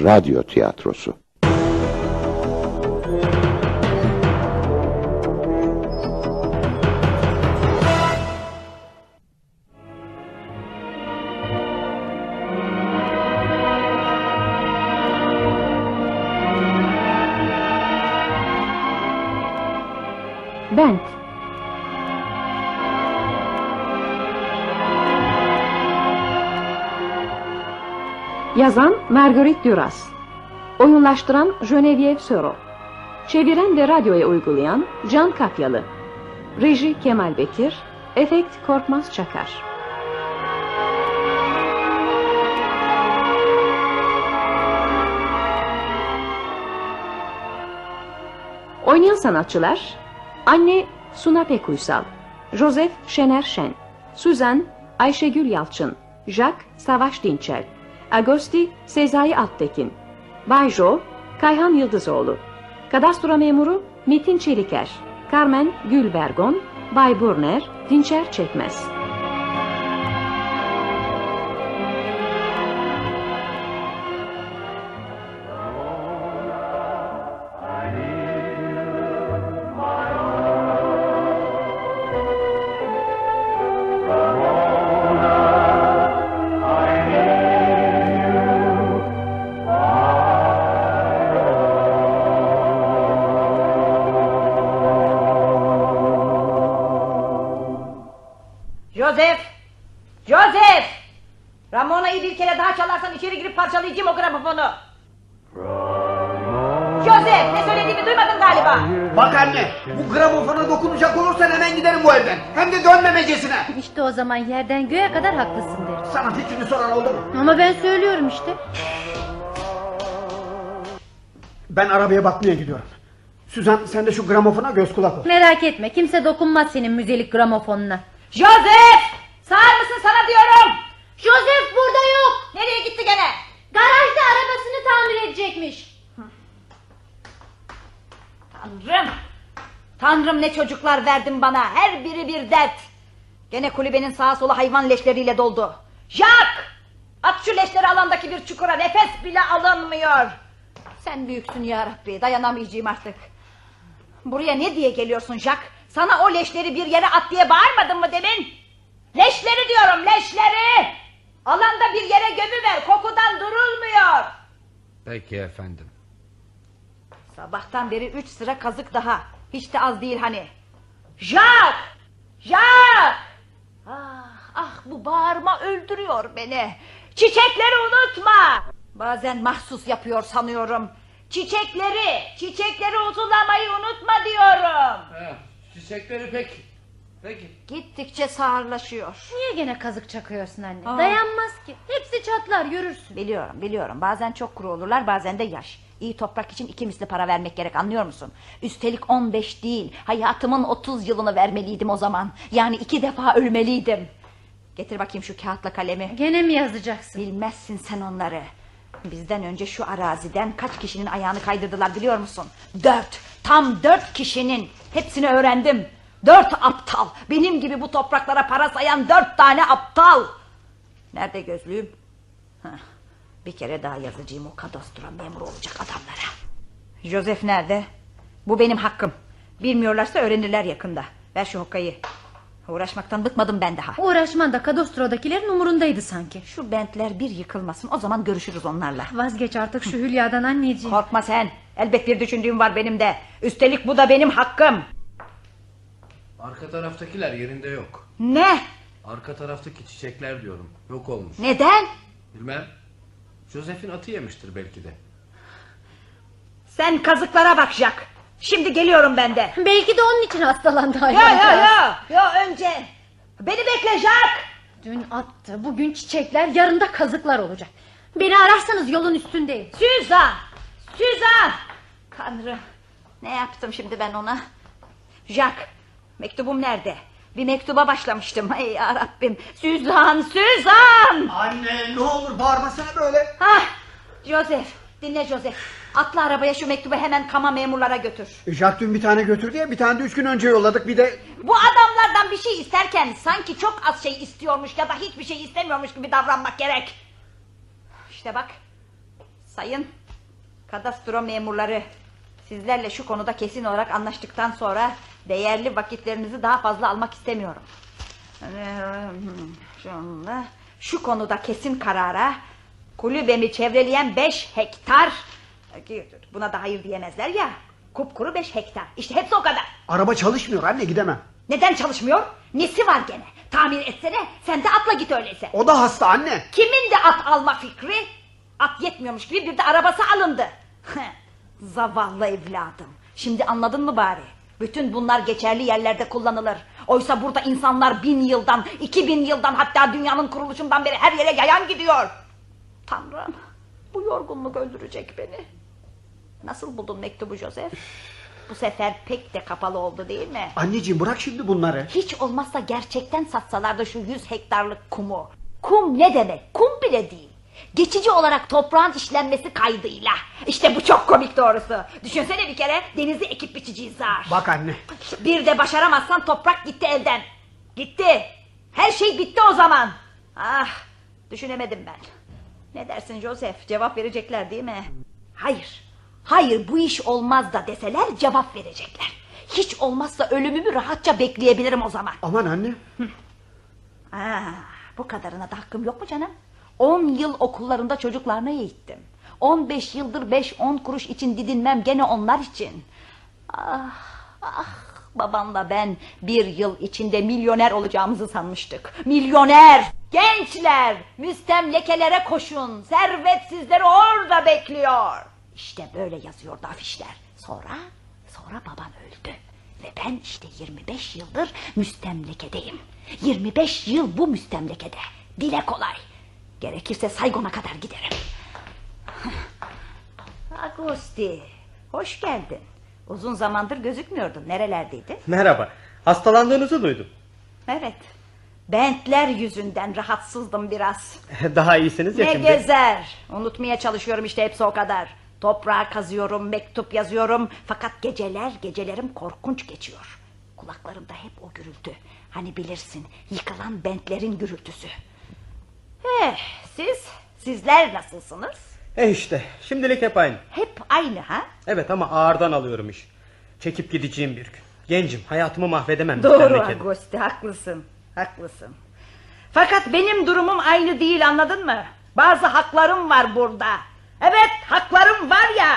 radyo tiyatrosu. Yazan Marguerite Duras. Oyunlaştıran Geneviève Soro. Çeviren ve radyoya uygulayan Can Kapyalı. Reji Kemal Bekir. Efekt Korkmaz Çakar. Oynayan sanatçılar Anne Suna Pekuysal Joseph Şener Şen Suzan Ayşegül Yalçın Jack Savaş Dinçel Agosti Sezai Alptekin. Bayjo Kayhan Yıldızoğlu. Kadastro memuru Metin Çeliker. Carmen Gülbergon Bay Burner Dinçer Çekmez Joseph! Joseph! Ramona'yı bir kere daha çalarsan içeri girip parçalayacağım o gramofonu. Joseph! Ne söylediğimi duymadın galiba. Bak anne bu gramofona dokunacak olursan hemen giderim bu evden. Hem de dönmemecesine. İşte o zaman yerden göğe kadar haklısın derim. Sana fikrini soran oldu mu? Ama ben söylüyorum işte. Ben arabaya bakmaya gidiyorum. Süzan sen de şu gramofona göz kulak ol. Merak etme kimse dokunmaz senin müzelik gramofonuna. Joseph! Sağır mısın sana diyorum. Joseph burada yok. Nereye gitti gene? Garajda arabasını tamir edecekmiş. Tanrım! Tanrım ne çocuklar verdin bana. Her biri bir dert. Gene kulübenin sağa sola hayvan leşleriyle doldu. Jack! At şu leşleri alandaki bir çukura. Nefes bile alınmıyor. Sen büyüksün ya Rabbi. Dayanamayacağım artık. Buraya ne diye geliyorsun Jack? Sana o leşleri bir yere at diye bağırmadın mı demin? Leşleri diyorum leşleri! Alanda bir yere gömüver. Kokudan durulmuyor. Peki efendim. Sabahtan beri üç sıra kazık daha. Hiç de az değil hani. Jack! Jack! Ah, ah bu bağırma öldürüyor beni. Çiçekleri unutma. Bazen mahsus yapıyor sanıyorum. Çiçekleri, çiçekleri uzulamayı unutma diyorum. Çiçekleri peki. Peki. Gittikçe sağırlaşıyor. Niye gene kazık çakıyorsun anne? Aa. Dayanmaz ki. Hepsi çatlar görürsün. Biliyorum, biliyorum. Bazen çok kuru olurlar, bazen de yaş. İyi toprak için iki misli para vermek gerek anlıyor musun? Üstelik 15 değil, hayatımın 30 yılını vermeliydim o zaman. Yani iki defa ölmeliydim. Getir bakayım şu kağıtla kalemi. Gene mi yazacaksın? Bilmezsin sen onları. Bizden önce şu araziden kaç kişinin ayağını kaydırdılar biliyor musun? Dört, tam dört kişinin. Hepsini öğrendim. Dört aptal. Benim gibi bu topraklara para sayan dört tane aptal. Nerede gözlüğüm? Bir kere daha yazacağım o kadastro memuru olacak adamlara. Joseph nerede? Bu benim hakkım. Bilmiyorlarsa öğrenirler yakında. Ver şu hokkayı. Uğraşmaktan bıkmadım ben daha. Uğraşman da kadastrodakilerin umurundaydı sanki. Şu bentler bir yıkılmasın o zaman görüşürüz onlarla. Vazgeç artık şu Hülya'dan anneciğim. Korkma sen. Elbet bir düşündüğüm var benim de. Üstelik bu da benim hakkım. Arka taraftakiler yerinde yok. Ne? Arka taraftaki çiçekler diyorum. Yok olmuş. Neden? Bilmem. Joseph'in atı yemiştir belki de. Sen kazıklara bak Jack. Şimdi geliyorum ben de. Belki de onun için hastalandı Ya ya hayvancağız. ya. Ya önce. Beni bekle Jack. Dün attı, bugün çiçekler, yarın da kazıklar olacak. Beni ararsanız yolun üstündeyim. Süzan. Süzan. Tanrım. Ne yaptım şimdi ben ona? Jack. Mektubum nerede? Bir mektuba başlamıştım. Ey yarabbim. Süzan. Süzan. Anne ne olur bağırmasana böyle. Hah. Joseph. Dinle Joseph. Atla arabaya şu mektubu hemen kama memurlara götür. E, Jack dün bir tane götürdü ya bir tane de üç gün önce yolladık bir de... Bu adamlardan bir şey isterken sanki çok az şey istiyormuş ya da hiçbir şey istemiyormuş gibi davranmak gerek. İşte bak. Sayın kadastro memurları sizlerle şu konuda kesin olarak anlaştıktan sonra değerli vakitlerinizi daha fazla almak istemiyorum. Şu konuda kesin karara kulübemi çevreleyen 5 hektar buna da hayır diyemezler ya kupkuru 5 hektar işte hepsi o kadar. Araba çalışmıyor anne gidemem. Neden çalışmıyor? Nesi var gene? Tamir etsene sen de atla git öyleyse. O da hasta anne. Kimin de at alma fikri? At yetmiyormuş gibi bir de arabası alındı. Zavallı evladım. Şimdi anladın mı bari? Bütün bunlar geçerli yerlerde kullanılır. Oysa burada insanlar bin yıldan, iki bin yıldan hatta dünyanın kuruluşundan beri her yere yayan gidiyor. Tanrım bu yorgunluk öldürecek beni. Nasıl buldun mektubu Joseph? Bu sefer pek de kapalı oldu değil mi? Anneciğim bırak şimdi bunları. Hiç olmazsa gerçekten satsalar da şu yüz hektarlık kumu. Kum ne demek? Kum bile değil. Geçici olarak toprağın işlenmesi kaydıyla. İşte bu çok komik doğrusu. Düşünsene bir kere denizi ekip biçiciyiz zar. Bak anne. Bir de başaramazsan toprak gitti elden. Gitti. Her şey bitti o zaman. Ah düşünemedim ben. Ne dersin Joseph? Cevap verecekler değil mi? Hayır. Hayır bu iş olmaz da deseler cevap verecekler. Hiç olmazsa ölümümü rahatça bekleyebilirim o zaman. Aman anne. Aa, bu kadarına da hakkım yok mu canım? 10 yıl okullarında çocuklarını eğittim. 15 yıldır 5-10 kuruş için didinmem gene onlar için. Ah, ah, babanla ben bir yıl içinde milyoner olacağımızı sanmıştık. Milyoner! Gençler! Müstemlekelere koşun! Servet sizleri orada bekliyor! İşte böyle yazıyordu afişler. Sonra, sonra baban öldü. Ve ben işte 25 yıldır müstemlekedeyim. 25 yıl bu müstemlekede. Dile kolay. Gerekirse Saygon'a kadar giderim. Agosti, hoş geldin. Uzun zamandır gözükmüyordun. Nerelerdeydin? Merhaba. Hastalandığınızı duydum. Evet. Bentler yüzünden rahatsızdım biraz. Daha iyisiniz ya Ne şimdi. gezer. Unutmaya çalışıyorum işte hepsi o kadar. Toprağa kazıyorum, mektup yazıyorum. Fakat geceler, gecelerim korkunç geçiyor. Kulaklarımda hep o gürültü. Hani bilirsin, yıkılan bentlerin gürültüsü. Eh, siz, sizler nasılsınız? E işte şimdilik hep aynı. Hep aynı ha? Evet ama ağırdan alıyorum iş. Çekip gideceğim bir gün. Gencim hayatımı mahvedemem. Doğru. Agosti, haklısın, haklısın. Fakat benim durumum aynı değil anladın mı? Bazı haklarım var burada. Evet, haklarım var ya.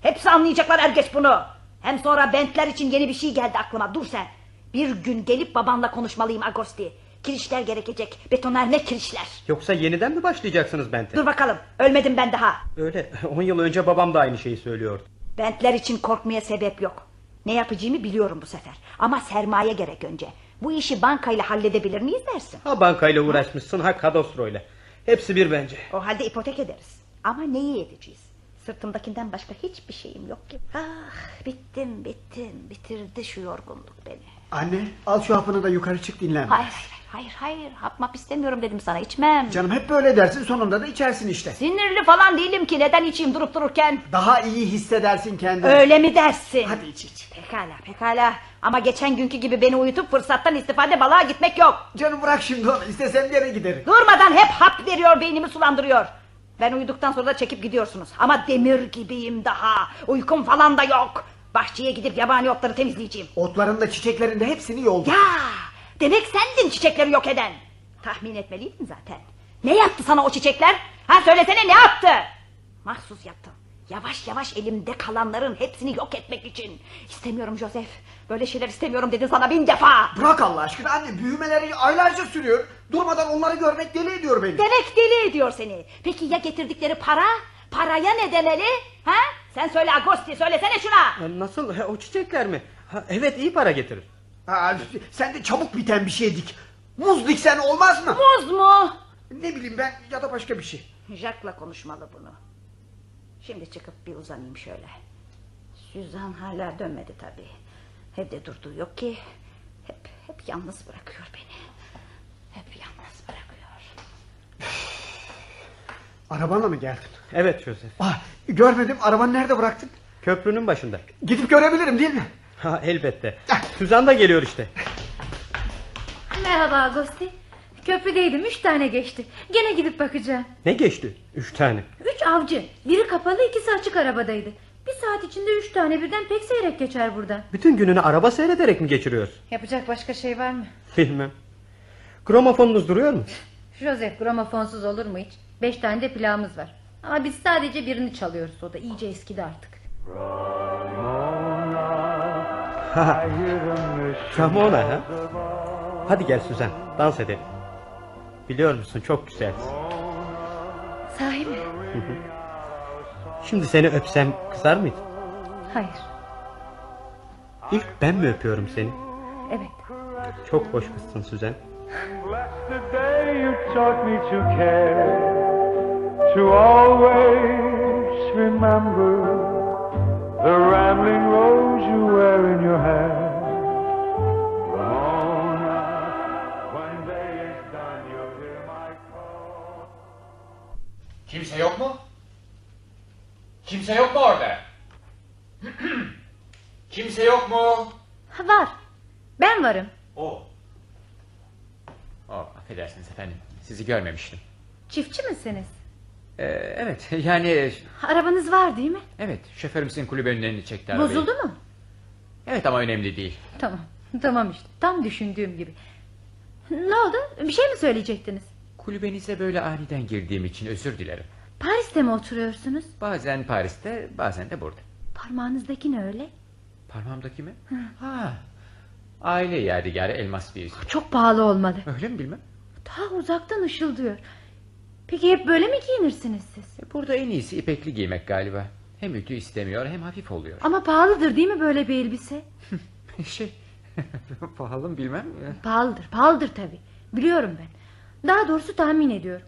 Hepsi anlayacaklar er geç bunu. Hem sonra bentler için yeni bir şey geldi aklıma. Dur sen. Bir gün gelip babanla konuşmalıyım Agosti. Kirişler gerekecek. Betonlar ne kirişler. Yoksa yeniden mi başlayacaksınız Bent'e? Dur bakalım. Ölmedim ben daha. Öyle 10 yıl önce babam da aynı şeyi söylüyordu. Bentler için korkmaya sebep yok. Ne yapacağımı biliyorum bu sefer. Ama sermaye gerek önce. Bu işi bankayla halledebilir miyiz dersin? Ha bankayla uğraşmışsın ha kadastroyla. Hepsi bir bence. O halde ipotek ederiz. Ama neyi edeceğiz? Sırtımdakinden başka hiçbir şeyim yok ki. Ah bittim bittim. Bitirdi şu yorgunluk beni. Anne al şu hapını da yukarı çık dinlen. Hayır hayır hayır. Hapmap istemiyorum dedim sana içmem. Canım hep böyle dersin sonunda da içersin işte. Sinirli falan değilim ki neden içeyim durup dururken. Daha iyi hissedersin kendini. Öyle mi dersin? Hadi iç iç. Pekala pekala. Ama geçen günkü gibi beni uyutup fırsattan istifade balığa gitmek yok. Canım bırak şimdi onu istesem gene giderim. Durmadan hep hap veriyor beynimi sulandırıyor. Ben uyuduktan sonra da çekip gidiyorsunuz. Ama demir gibiyim daha. Uykum falan da yok. Bahçeye gidip yabani otları temizleyeceğim. Otların da çiçeklerin de hepsini yoldu. Ya demek sendin çiçekleri yok eden. Tahmin etmeliydin zaten. Ne yaptı sana o çiçekler? Ha söylesene ne yaptı? Mahsus yaptım. Yavaş yavaş elimde kalanların hepsini yok etmek için. İstemiyorum Joseph. Böyle şeyler istemiyorum dedin sana bin defa. Bırak Allah aşkına anne büyümeleri aylarca sürüyor. Durmadan onları görmek deli ediyor beni. Demek deli ediyor seni. Peki ya getirdikleri para? Paraya ne demeli? Ha? Sen söyle Agosti söylesene şuna. Ha, Nasıl Ha, o çiçekler mi? Ha, evet iyi para getirir. Aa, sen de çabuk biten bir şey dik. Muz diksen olmaz mı? Muz mu? Ne bileyim ben ya da başka bir şey. Jack'la konuşmalı bunu. Şimdi çıkıp bir uzanayım şöyle. Süzan hala dönmedi tabii. Evde durduğu yok ki. Hep hep yalnız bırakıyor beni. Hep yalnız bırakıyor. Arabanla mı geldin? Evet Joseph. Ah, görmedim arabanı nerede bıraktın? Köprünün başında. Gidip görebilirim değil mi? Ha elbette. Suzan da geliyor işte. Merhaba Agosti. Köprüdeydim üç tane geçti. Gene gidip bakacağım. Ne geçti? Üç tane. Üç avcı. Biri kapalı ikisi açık arabadaydı. Bir saat içinde üç tane birden pek seyrek geçer buradan. Bütün gününü araba seyrederek mi geçiriyorsun? Yapacak başka şey var mı? Bilmem. Gramofonunuz duruyor mu? Joseph gramofonsuz olur mu hiç? Beş tane de plağımız var. Ama biz sadece birini çalıyoruz o da iyice eskidi artık. Ramona ha? Hadi gel Suzan dans edelim. Biliyor musun çok güzelsin. Sahi mi? Şimdi seni öpsem kızar mıydın? Hayır. İlk ben mi öpüyorum seni? Evet. Çok hoş kızsın Suzan. You taught me to care, to always remember the rambling rose you wear in your hair. Kimse yok mu? Kimse yok mu orada? Kimse yok mu? Var. Ben varım. O. Oh, affedersiniz efendim. Sizi görmemiştim. Çiftçi misiniz? Ee, evet yani Arabanız var değil mi? evet şoförümüzün kulübe önlerini çekti arabayı. Bozuldu mu? Evet ama önemli değil. Tamam. Tamam işte. Tam düşündüğüm gibi. Ne oldu? Bir şey mi söyleyecektiniz? Kulübenize böyle aniden girdiğim için özür dilerim. Paris'te mi oturuyorsunuz? Bazen Paris'te bazen de burada. Parmağınızdaki ne öyle? Parmağımdaki mi? Ha. Aile yadigarı elmas bir yüzük. Çok pahalı olmalı. Öyle mi bilmem. Daha uzaktan ışıldıyor. Peki hep böyle mi giyinirsiniz siz? E, Burada en iyisi ipekli giymek galiba. Hem ütü istemiyor hem hafif oluyor. Ama pahalıdır değil mi böyle bir elbise? şey pahalı mı bilmem. Pahalıdır, pahalıdır tabii. Biliyorum ben. Daha doğrusu tahmin ediyorum.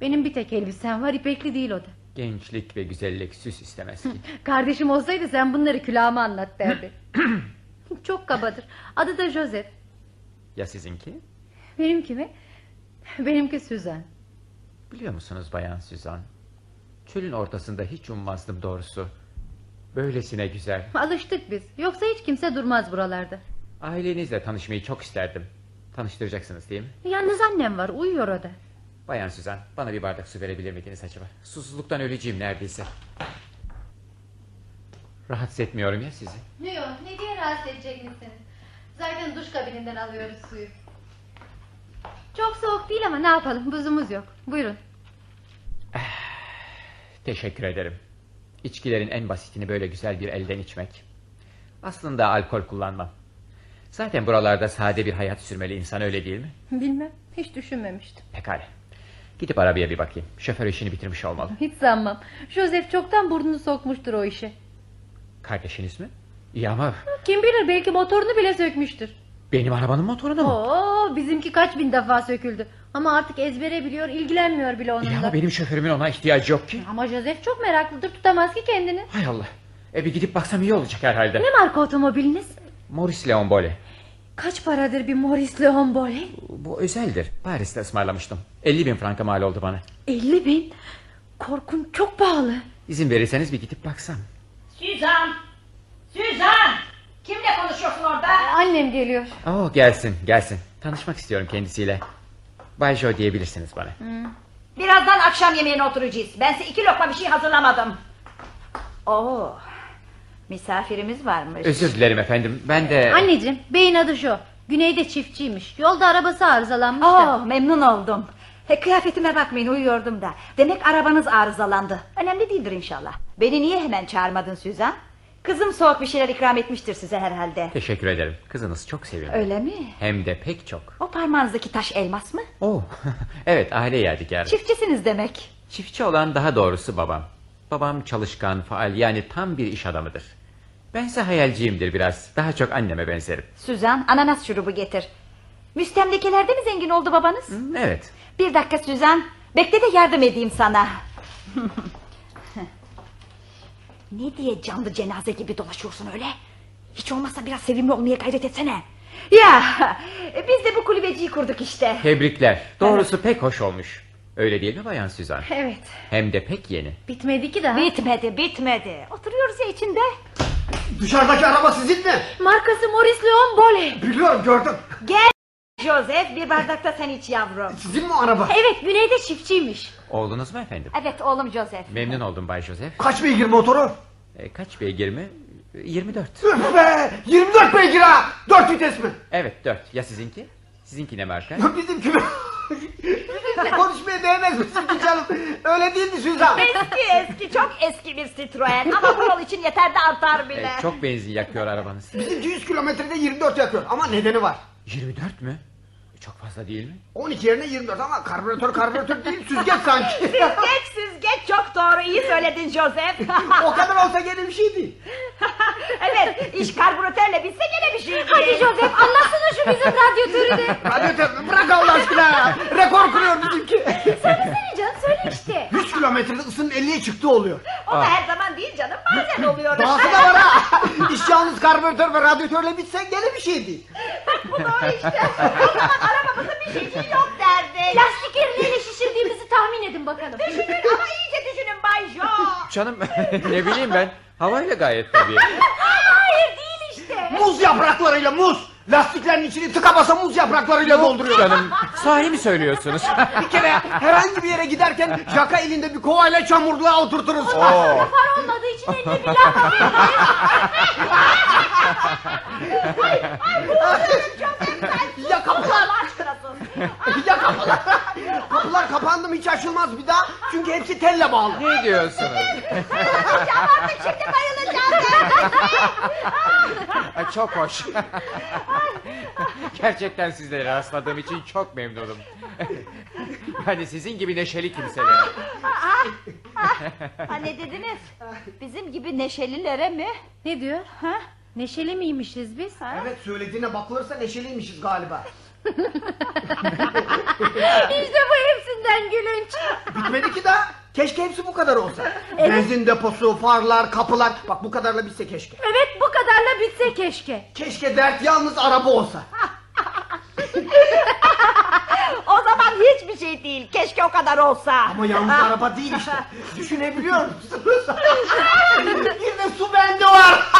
Benim bir tek elbisem var, ipekli değil o da. Gençlik ve güzellik süs istemez ki. Kardeşim olsaydı sen bunları külahıma anlat derdi. Çok kabadır. Adı da Joseph. ya sizinki? Benimki mi? Benimki Suzan. Biliyor musunuz Bayan Süzan? Çölün ortasında hiç ummazdım doğrusu. Böylesine güzel. Alıştık biz. Yoksa hiç kimse durmaz buralarda. Ailenizle tanışmayı çok isterdim. Tanıştıracaksınız değil mi? Yalnız annem var, uyuyor o da. Bayan Süzan bana bir bardak su verebilir miydiniz acaba? Susuzluktan öleceğim neredeyse. Rahatsız etmiyorum ya sizi. Yok, ne diye rahatsız edecek misiniz? Zaten duş kabininden alıyoruz suyu. Çok soğuk değil ama ne yapalım, buzumuz yok. Buyurun. Teşekkür ederim. İçkilerin en basitini böyle güzel bir elden içmek. Aslında alkol kullanmam. Zaten buralarda sade bir hayat sürmeli insan öyle değil mi? Bilmem, hiç düşünmemiştim. Pekala. Gidip arabaya bir bakayım. Şoför işini bitirmiş olmalı. Hiç sanmam. Joseph çoktan burnunu sokmuştur o işe. Kardeşiniz mi? İyi ama Kim bilir belki motorunu bile sökmüştür. benim arabanın motorunu mu? Oo, bizimki kaç bin defa söküldü. Ama artık ezbere biliyor, ilgilenmiyor bile İyi onunla. ama benim şoförümün ona ihtiyacı yok ki. Ama Joseph çok meraklıdır, tutamaz ki kendini. Hay Allah. E bir gidip baksam iyi olacak herhalde. Ne marka otomobiliniz? Morris Leon Bole. Kaç paradır bir Morris Leon Bole? Bu özeldir. Paris'te ısmarlamıştım. 50 bin franka mal oldu bana. 50 bin. Korkun çok pahalı. İzin verirseniz bir gidip baksam. Süzan! Süzan! Kimle konuşuyorsun orada? Annem geliyor. Oo, gelsin gelsin. Tanışmak istiyorum kendisiyle. Bay Jo diyebilirsiniz bana. Birazdan akşam yemeğine oturacağız. Ben size iki lokma bir şey hazırlamadım. Oo, misafirimiz varmış. Özür dilerim efendim. Ben de... Anneciğim, beyin adı şu. Güneyde çiftçiymiş. Yolda arabası arızalanmış da. Oh, memnun oldum. He, kıyafetime bakmayın uyuyordum da. Demek arabanız arızalandı. Önemli değildir inşallah. Beni niye hemen çağırmadın Süzan? Kızım soğuk bir şeyler ikram etmiştir size herhalde. Teşekkür ederim. Kızınız çok sevimli. Öyle mi? Hem de pek çok. O parmağınızdaki taş elmas mı? Oo, evet aile yadigarı. Çiftçisiniz demek. Çiftçi olan daha doğrusu babam. Babam çalışkan, faal yani tam bir iş adamıdır. Bense hayalciyimdir biraz. Daha çok anneme benzerim. Süzan ananas şurubu getir. Müstemlekelerde mi zengin oldu babanız? Evet. Bir dakika Süzan. Bekle de yardım edeyim sana. ne diye canlı cenaze gibi dolaşıyorsun öyle? Hiç olmazsa biraz sevimli olmaya gayret etsene. Ya biz de bu kulübeciyi kurduk işte. Tebrikler. Doğrusu pek hoş olmuş. Öyle değil mi Bayan Süzan? Evet. Hem de pek yeni. Bitmedi ki daha. Bitmedi bitmedi. Oturuyoruz ya içinde. Dışarıdaki araba sizin mi? Markası Morris Leon Bole. Biliyorum gördüm. Gel Joseph bir bardak da sen iç yavrum. Sizin mi araba? Evet Güney de çiftçiymiş. Oğlunuz mu efendim? Evet oğlum Joseph. Memnun oldum Bay Joseph. Kaç beygir motoru? E, kaç beygir mi? E, 24. Üf be! 24 beygir ha! 4 vites mi? Evet 4. Ya sizinki? Sizinki ne marka? Bizimki mi? Konuşmaya değmez bizimki canım. Öyle değildi Süzan. Eski eski çok eski bir Citroen ama bu yol için yeter de artar bile. E, çok benzin yakıyor arabanız. Bizimki 100 kilometrede 24 yakıyor ama nedeni var. 24 mü? Çok fazla değil mi? 12 yerine 24 ama karbüratör karbüratör değil süzgeç sanki. Süzgeç süzgeç çok doğru iyi söyledin Joseph. o kadar olsa gene bir şey değil. evet iş karbüratörle bitse gene bir şey Hadi Joseph anlatsana şu bizim radyatörü de. Radyatör bırak Allah aşkına. Rekor kırıyor bizimki. Söylesene canım söyle işte. 100 kilometrede ısının 50'ye çıktığı oluyor. O da her zaman değil canım bazen oluyor. Dahası da var ha. İş yalnız karbüratör ve radyatörle bitse gene bir şey değil. Bu doğru işte. O zaman arabamızın bir şeyciği yok derdik. Lastikleri neyle şişirdiğimizi tahmin edin bakalım. Düşünün ama iyice düşünün Bay Jo. Canım ne bileyim ben. Havayla gayet tabii. Hayır değil işte. Muz yapraklarıyla muz. Lastiklerin içini tıka basa muz yapraklarıyla dolduruyor. Canım sahi mi söylüyorsunuz? Bir kere herhangi bir yere giderken jaka elinde bir kovayla çamurluğa oturturuz. Oo. Far olmadığı için eline bir laf ya kapılar, Allah aşkına sus. ya kapılar. kapılar kapandı mı hiç açılmaz bir daha. Çünkü hepsi telle bağlı. Ne diyorsunuz? Şimdi bayılacağım. Ay, çok hoş. Gerçekten sizlere rastladığım için çok memnunum. Yani sizin gibi neşeli kimseler. Ha ne dediniz? Bizim gibi neşelilere mi? Ne diyor? Ha? Neşeli miymişiz biz? Evet söylediğine bakılırsa neşeliymişiz galiba. işte bu hepsinden gülünç. Bitmedi ki daha. Keşke hepsi bu kadar olsa. Benzin deposu, farlar, kapılar. Bak bu kadarla bitse keşke. Evet bu kadarla bitse keşke. Keşke dert yalnız araba olsa. O zaman hiçbir şey değil. Keşke o kadar olsa. Ama yalnız araba değil işte. Düşünebiliyor musunuz? bir de su bendi var.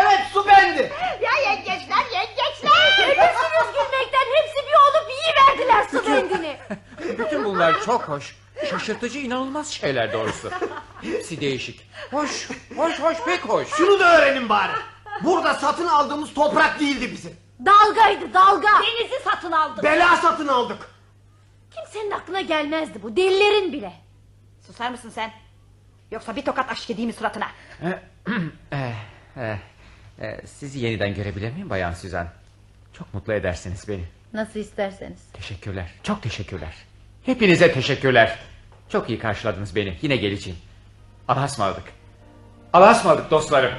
evet su bendi. Ya yengeçler yengeçler. Ölürsünüz gülmekten hepsi bir olup su bendini. Bütün bunlar çok hoş. Şaşırtıcı inanılmaz şeyler doğrusu. Hepsi değişik. Hoş, hoş, hoş, pek hoş. Şunu da öğrenin bari. Burada satın aldığımız toprak değildi bizim. Dalgaydı dalga. Denizi satın aldık. Bela satın aldık. Kimsenin aklına gelmezdi bu delilerin bile. Susar mısın sen? Yoksa bir tokat aşk edeyim mi suratına? Eh, eh, eh, sizi yeniden görebilir miyim Bayan Süzan? Çok mutlu edersiniz beni. Nasıl isterseniz. Teşekkürler, çok teşekkürler. Hepinize teşekkürler. Çok iyi karşıladınız beni. Yine geleceğim. Allah'a ısmarladık. Allah'a ısmarladık dostlarım.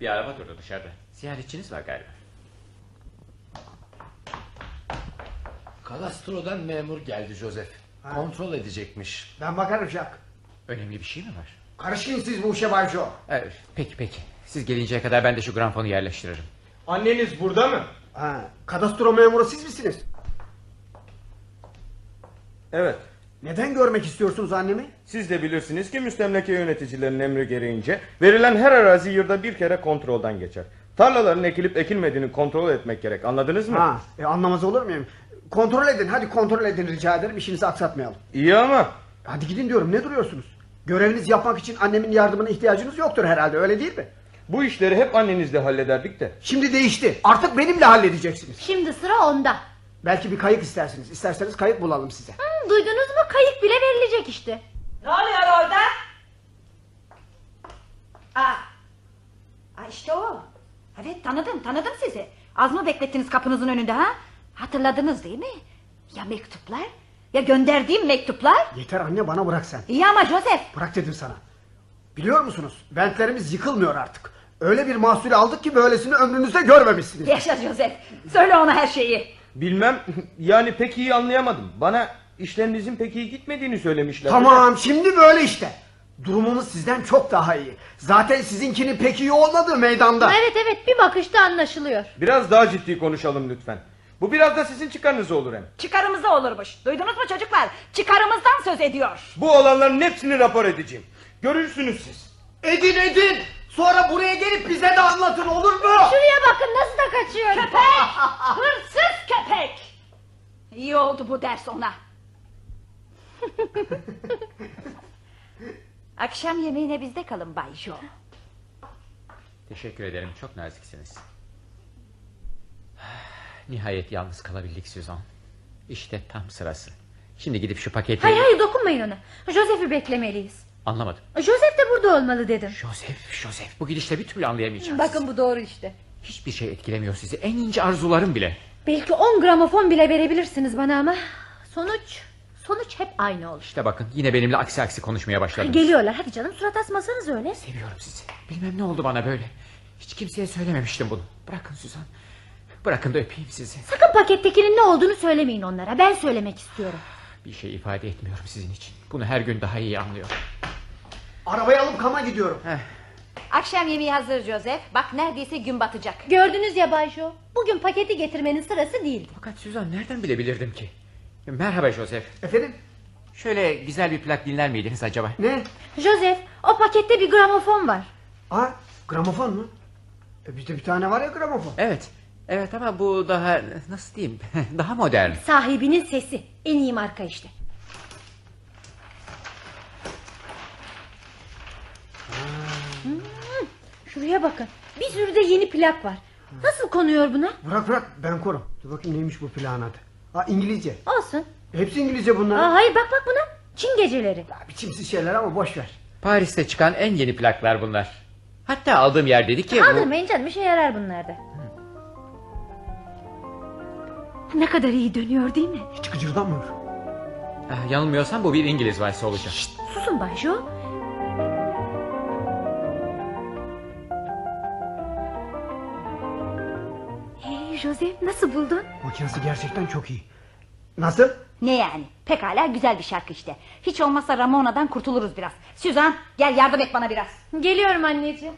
Bir araba durdu dışarıda. Ziyaretçiniz var galiba. Kadastrodan memur geldi Joseph. Kontrol edecekmiş. Ben bakarım Jack. Önemli bir şey mi var? Karışmayın siz bu işe Bay Joe. Evet, peki peki. Siz gelinceye kadar ben de şu gramfonu yerleştiririm. Anneniz burada mı? Ha, kadastro memuru siz misiniz? Evet. Neden görmek istiyorsunuz annemi? Siz de bilirsiniz ki müstemleke yöneticilerinin emri gereğince verilen her arazi yılda bir kere kontroldan geçer. Tarlaların ekilip ekilmediğini kontrol etmek gerek. Anladınız mı? Ha, e, anlamaz olur muyum? Kontrol edin, hadi kontrol edin rica ederim. İşinizi aksatmayalım. İyi ama Hadi gidin diyorum, ne duruyorsunuz? Görevinizi yapmak için annemin yardımına ihtiyacınız yoktur herhalde, öyle değil mi? bu işleri hep annenizle hallederdik de. Şimdi değişti. Artık benimle halledeceksiniz. Şimdi sıra onda. Belki bir kayık istersiniz. İsterseniz kayık bulalım size. Hı, duydunuz mu kayık bile verilecek işte. Ne oluyor orada? Aa. Aa işte o. Evet tanıdım tanıdım sizi. Az mı beklettiniz kapınızın önünde ha? Hatırladınız değil mi? Ya mektuplar? Ya gönderdiğim mektuplar? Yeter anne bana bırak sen. İyi ama Joseph. Bırak dedim sana. Biliyor musunuz? Bentlerimiz yıkılmıyor artık. Öyle bir mahsul aldık ki böylesini ömrünüzde görmemişsiniz. Yaşa Joseph. Söyle ona her şeyi. Bilmem yani pek iyi anlayamadım. Bana işlerinizin pek iyi gitmediğini söylemişler. Tamam şimdi böyle işte. Durumumuz sizden çok daha iyi. Zaten sizinkinin pek iyi olmadığı meydanda. Evet evet bir bakışta anlaşılıyor. Biraz daha ciddi konuşalım lütfen. Bu biraz da sizin çıkarınız olur hem. Çıkarımızda olurmuş. Duydunuz mu çocuklar? Çıkarımızdan söz ediyor. Bu olanların hepsini rapor edeceğim. Görürsünüz siz. Edin edin. Sonra buraya gelip bize de anlatın olur mu? Şuraya bakın nasıl da kaçıyor. Köpek! Hırsız köpek! İyi oldu bu ders ona. Akşam yemeğine bizde kalın Bay Jo. Teşekkür ederim çok naziksiniz. Nihayet yalnız kalabildik Suzan. İşte tam sırası. Şimdi gidip şu paketi... Hayır hayır dokunmayın ona. Joseph'i beklemeliyiz. Anlamadım. Joseph de burada olmalı dedim. Joseph, Joseph bu gidişle bir türlü anlayamayacağız. Bakın bu doğru işte. Hiçbir şey etkilemiyor sizi. En ince arzularım bile. Belki 10 gramofon bile verebilirsiniz bana ama sonuç sonuç hep aynı olur. İşte bakın yine benimle aksi aksi konuşmaya başladınız. Geliyorlar hadi canım surat asmasanız öyle. Seviyorum sizi. Bilmem ne oldu bana böyle. Hiç kimseye söylememiştim bunu. Bırakın Suzan. Bırakın da öpeyim sizi. Sakın pakettekinin ne olduğunu söylemeyin onlara. Ben söylemek istiyorum. Bir şey ifade etmiyorum sizin için. Bunu her gün daha iyi anlıyorum. Arabayı alıp kama gidiyorum. Akşam yemeği hazır Joseph. Bak neredeyse gün batacak. Gördünüz ya Bay Jo. Bugün paketi getirmenin sırası değildi. Fakat Suzan nereden bilebilirdim ki? Merhaba Joseph. Efendim? Şöyle güzel bir plak dinler miydiniz acaba? Ne? Joseph o pakette bir gramofon var. Aa, gramofon mu? E bizde bir tane var ya gramofon. Evet. Evet ama bu daha nasıl diyeyim? daha modern. Sahibinin sesi. En iyi marka işte. Hmm, Şuraya bakın. Bir sürü de yeni plak var. Nasıl konuyor buna? Bırak bırak ben korum. Dur bakayım neymiş bu plağın adı. Aa İngilizce. Olsun. Hepsi İngilizce bunlar. Aa, hayır bak bak buna. Çin geceleri. Ya, biçimsiz şeyler ama boş ver. Paris'te çıkan en yeni plaklar bunlar. Hatta aldığım yer dedi ki bu... Kaldırmayın canım işe yarar bunlarda. Ne kadar iyi dönüyor değil mi? Hiç gıcırdanmıyor. Ah, yanılmıyorsam bu bir İngiliz valsi olacak. Susun Bayşo. Hey Joseph nasıl buldun? Makinesi gerçekten çok iyi. Nasıl? Ne yani? Pekala güzel bir şarkı işte. Hiç olmazsa Ramona'dan kurtuluruz biraz. Suzan gel yardım et bana biraz. Geliyorum anneciğim.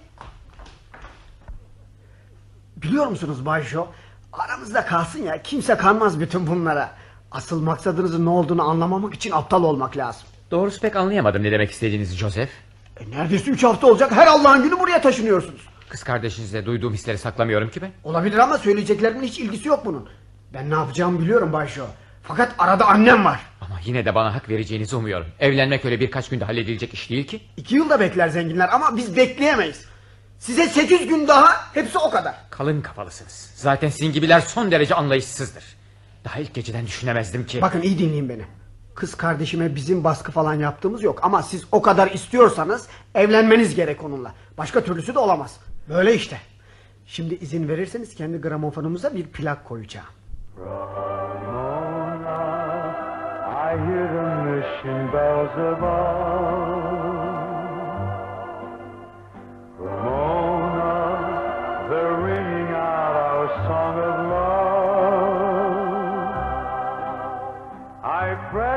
Biliyor musunuz Bay Jo? Aramızda kalsın ya kimse kanmaz bütün bunlara. Asıl maksadınızın ne olduğunu anlamamak için aptal olmak lazım. Doğrusu pek anlayamadım ne demek istediğinizi Joseph. E, neredeyse üç hafta olacak her Allah'ın günü buraya taşınıyorsunuz. Kız kardeşinizle duyduğum hisleri saklamıyorum ki ben. Olabilir ama söyleyeceklerimin hiç ilgisi yok bunun. Ben ne yapacağımı biliyorum Bay Jo. Fakat arada annem var. Ama yine de bana hak vereceğinizi umuyorum. Evlenmek öyle birkaç günde halledilecek iş değil ki. İki yılda bekler zenginler ama biz bekleyemeyiz. Size sekiz gün daha hepsi o kadar. Kalın kafalısınız. Zaten sizin gibiler son derece anlayışsızdır. Daha ilk geceden düşünemezdim ki. Bakın iyi dinleyin beni. Kız kardeşime bizim baskı falan yaptığımız yok. Ama siz o kadar istiyorsanız evlenmeniz gerek onunla. Başka türlüsü de olamaz. Böyle işte. Şimdi izin verirseniz kendi gramofonumuza bir plak koyacağım. I hear the mission bells above.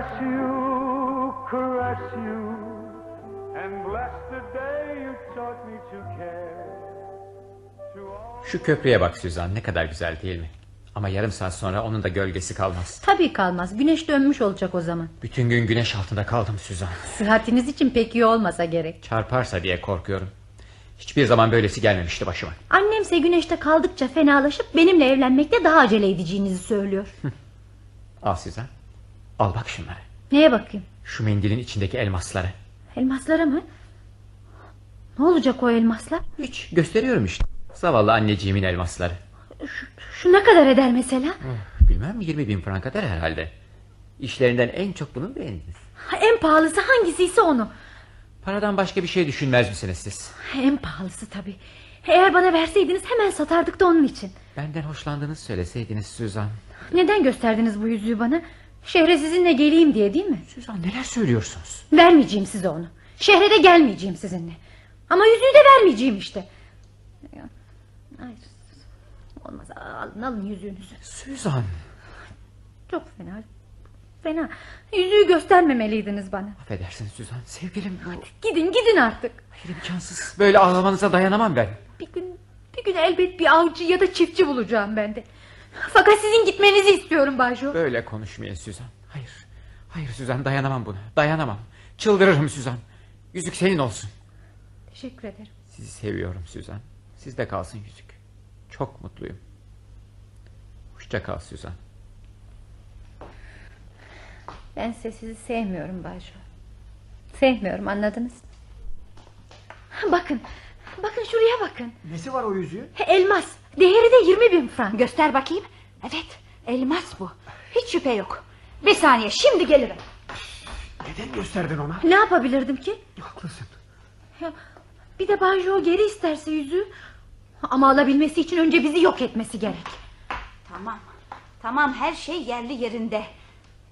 Press you, caress you, and bless the day you taught me to care. Şu köprüye bak Suzan ne kadar güzel değil mi? Ama yarım saat sonra onun da gölgesi kalmaz. Tabii kalmaz. Güneş dönmüş olacak o zaman. Bütün gün güneş altında kaldım Suzan. Sıhhatiniz için pek iyi olmasa gerek. Çarparsa diye korkuyorum. Hiçbir zaman böylesi gelmemişti başıma. Annemse güneşte kaldıkça fenalaşıp benimle evlenmekte daha acele edeceğinizi söylüyor. Al Suzan. Al bak şunları. Neye bakayım? Şu mendilin içindeki elmasları. Elmaslara mı? Ne olacak o elmaslar? Hiç gösteriyorum işte. Zavallı anneciğimin elmasları. Şu, şu ne kadar eder mesela? Bilmem 20 bin frank eder herhalde. İşlerinden en çok bunu beğendiniz. En pahalısı hangisiyse onu. Paradan başka bir şey düşünmez misiniz siz? En pahalısı tabii. Eğer bana verseydiniz hemen satardık da onun için. Benden hoşlandığınızı söyleseydiniz Suzan. Neden gösterdiniz bu yüzüğü bana? Şehre sizinle geleyim diye değil mi? Suzan neler söylüyorsunuz? Vermeyeceğim size onu. Şehre de gelmeyeceğim sizinle. Ama yüzüğü de vermeyeceğim işte. Ay, olmaz alın alın yüzüğünüzü. Suzan. Çok fena. Fena. Yüzüğü göstermemeliydiniz bana. Affedersin Suzan. Sevgilim bu. Gidin gidin artık. Hayır imkansız. Böyle ağlamanıza dayanamam ben. Bir gün bir gün elbet bir avcı ya da çiftçi bulacağım ben de. Fakat sizin gitmenizi istiyorum Bayjo. Böyle konuşmayın Süzan. Hayır. Hayır Süzan dayanamam buna. Dayanamam. Çıldırırım Süzan. Yüzük senin olsun. Teşekkür ederim. Sizi seviyorum Süzan. Sizde kalsın yüzük. Çok mutluyum. Hoşça kal Süzan. Bense sizi sevmiyorum Bayjo. Sevmiyorum anladınız mı? Bakın. Bakın şuraya bakın. Nesi var o yüzüğün? Elmas. Değeri de 20 bin frank. Göster bakayım. Evet elmas bu. Hiç şüphe yok. Bir saniye şimdi gelirim. Neden gösterdin ona? Ne yapabilirdim ki? Haklısın. Ya, bir de Banjo geri isterse yüzüğü. Ama alabilmesi için önce bizi yok etmesi gerek. Tamam. Tamam her şey yerli yerinde.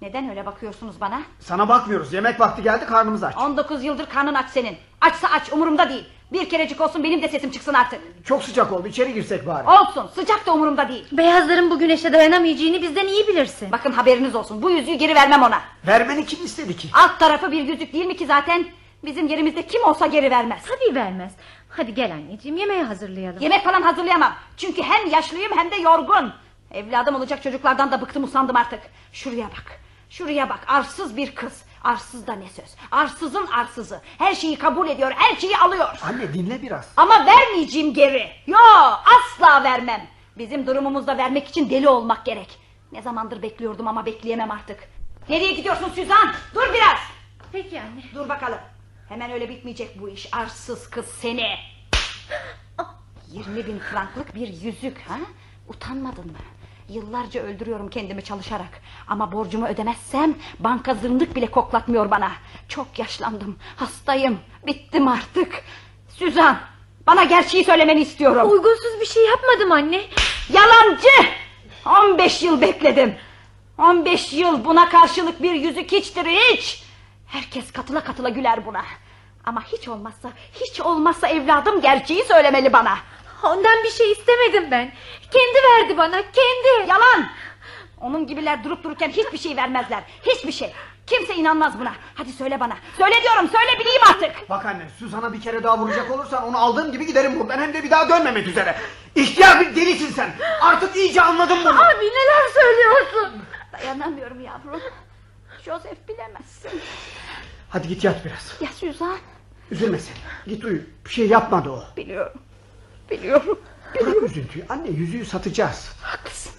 Neden öyle bakıyorsunuz bana? Sana bakmıyoruz. Yemek vakti geldi karnımız aç. 19 yıldır karnın aç senin. Açsa aç umurumda değil. Bir kerecik olsun benim de sesim çıksın artık. Çok sıcak oldu. İçeri girsek bari. Olsun sıcak da umurumda değil. Beyazların bu güneşe dayanamayacağını bizden iyi bilirsin. Bakın haberiniz olsun bu yüzüğü geri vermem ona. Vermeni kim istedi ki? Alt tarafı bir yüzük değil mi ki zaten? Bizim yerimizde kim olsa geri vermez. Tabii vermez. Hadi gel anneciğim yemeği hazırlayalım. Yemek falan hazırlayamam. Çünkü hem yaşlıyım hem de yorgun. Evladım olacak çocuklardan da bıktım usandım artık. Şuraya bak. Şuraya bak. Arsız bir kız. Arsız da ne söz. Arsızın arsızı. Her şeyi kabul ediyor. Her şeyi alıyor. Anne dinle biraz. Ama vermeyeceğim geri. Yo asla vermem. Bizim durumumuzda vermek için deli olmak gerek. Ne zamandır bekliyordum ama bekleyemem artık. Nereye gidiyorsun Süzan? Dur biraz. Peki anne. Dur bakalım. Hemen öyle bitmeyecek bu iş. Arsız kız seni. 20 bin franklık bir yüzük ha? Utanmadın mı? Yıllarca öldürüyorum kendimi çalışarak. Ama borcumu ödemezsem banka zırnık bile koklatmıyor bana. Çok yaşlandım. Hastayım. Bittim artık. Süzan bana gerçeği söylemeni istiyorum. Uygunsuz bir şey yapmadım anne. Yalancı! 15 yıl bekledim. 15 yıl buna karşılık bir yüzük hiçtir hiç. Herkes katıla katıla güler buna. Ama hiç olmazsa, hiç olmazsa evladım gerçeği söylemeli bana. Ondan bir şey istemedim ben. Kendi verdi bana kendi. Yalan! Onun gibiler durup dururken hiçbir şey vermezler. Hiçbir şey. Kimse inanmaz buna. Hadi söyle bana. Söyle diyorum söyle bileyim artık. Bak anne Suzan'a bir kere daha vuracak olursan onu aldığım gibi giderim buradan hem de bir daha dönmemek üzere. İhtiyar bir delisin sen. Artık iyice anladım bunu. Abi neler söylüyorsun? Dayanamıyorum yavrum. Joseph bilemezsin. Hadi git yat biraz. Ya Süzan? Üzülme sen. Git uyu. Bir şey yapmadı o. Biliyorum. Biliyorum. Bırak üzüntüyü. Anne yüzüğü satacağız. Haklısın.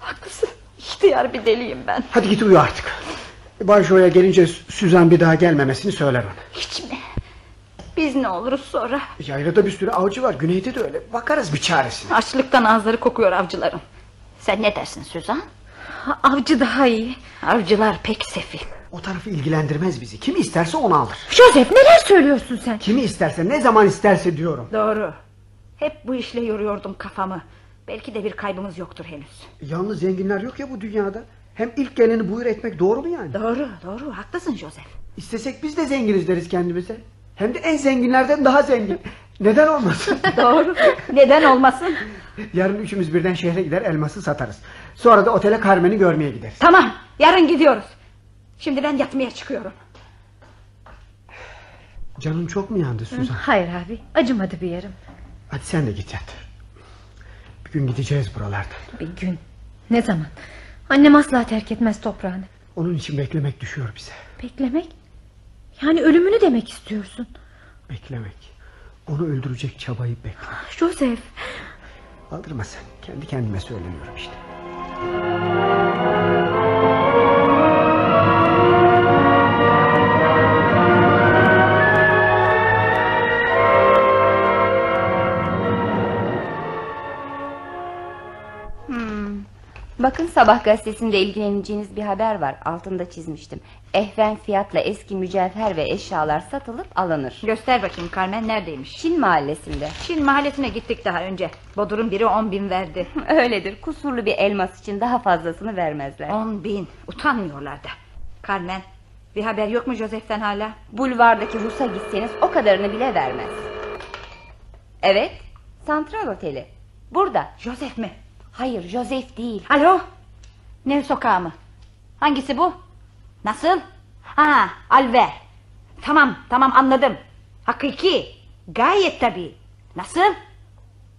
Haklısın. İhtiyar bir deliyim ben. Hadi git uyu artık. Banjo'ya gelince Süzan bir daha gelmemesini söyler ona. Hiç mi? Biz ne oluruz sonra? Yaylada bir sürü avcı var. Güneyde de öyle. Bakarız bir çaresine. Açlıktan ağızları kokuyor avcıların. Sen ne dersin Süzan? Avcı daha iyi. Avcılar pek sefil. O tarafı ilgilendirmez bizi. Kimi isterse onu alır. Joseph neler söylüyorsun sen? Kimi isterse ne zaman isterse diyorum. Doğru. Hep bu işle yoruyordum kafamı. Belki de bir kaybımız yoktur henüz. Yalnız zenginler yok ya bu dünyada. Hem ilk geleni buyur etmek doğru mu yani? Doğru doğru haklısın Joseph. İstesek biz de zenginiz deriz kendimize. Hem de en zenginlerden daha zengin. Neden olmasın? Doğru. Neden olmasın? Yarın üçümüz birden şehre gider elması satarız. Sonra da otele Carmen'i görmeye gideriz. Tamam yarın gidiyoruz. Şimdi ben yatmaya çıkıyorum. Canın çok mu yandı Suzan? Hayır abi acımadı bir yerim. Hadi sen de git yat. Bir gün gideceğiz buralardan. Bir gün. Ne zaman? Annem asla terk etmez toprağını. Onun için beklemek düşüyor bize. Beklemek? Yani ölümünü demek istiyorsun. Beklemek. Onu öldürecek çabayı bekle. Joseph. Aldırma sen. Kendi kendime söyleniyorum işte. Bakın sabah gazetesinde ilgileneceğiniz bir haber var. Altında çizmiştim. Ehven fiyatla eski mücevher ve eşyalar satılıp alınır. Göster bakayım Carmen neredeymiş? Çin mahallesinde. Çin mahallesine gittik daha önce. Bodur'un biri on bin verdi. Öyledir. Kusurlu bir elmas için daha fazlasını vermezler. On bin. Utanmıyorlar da. Carmen bir haber yok mu Joseph'ten hala? Bulvardaki Rus'a gitseniz o kadarını bile vermez. Evet. Santral Oteli. Burada. Joseph mi? Hayır Joseph değil. Alo? Ne sokağı mı? Hangisi bu? Nasıl? Ha Alver. Tamam tamam anladım. Hakiki. Gayet tabii. Nasıl?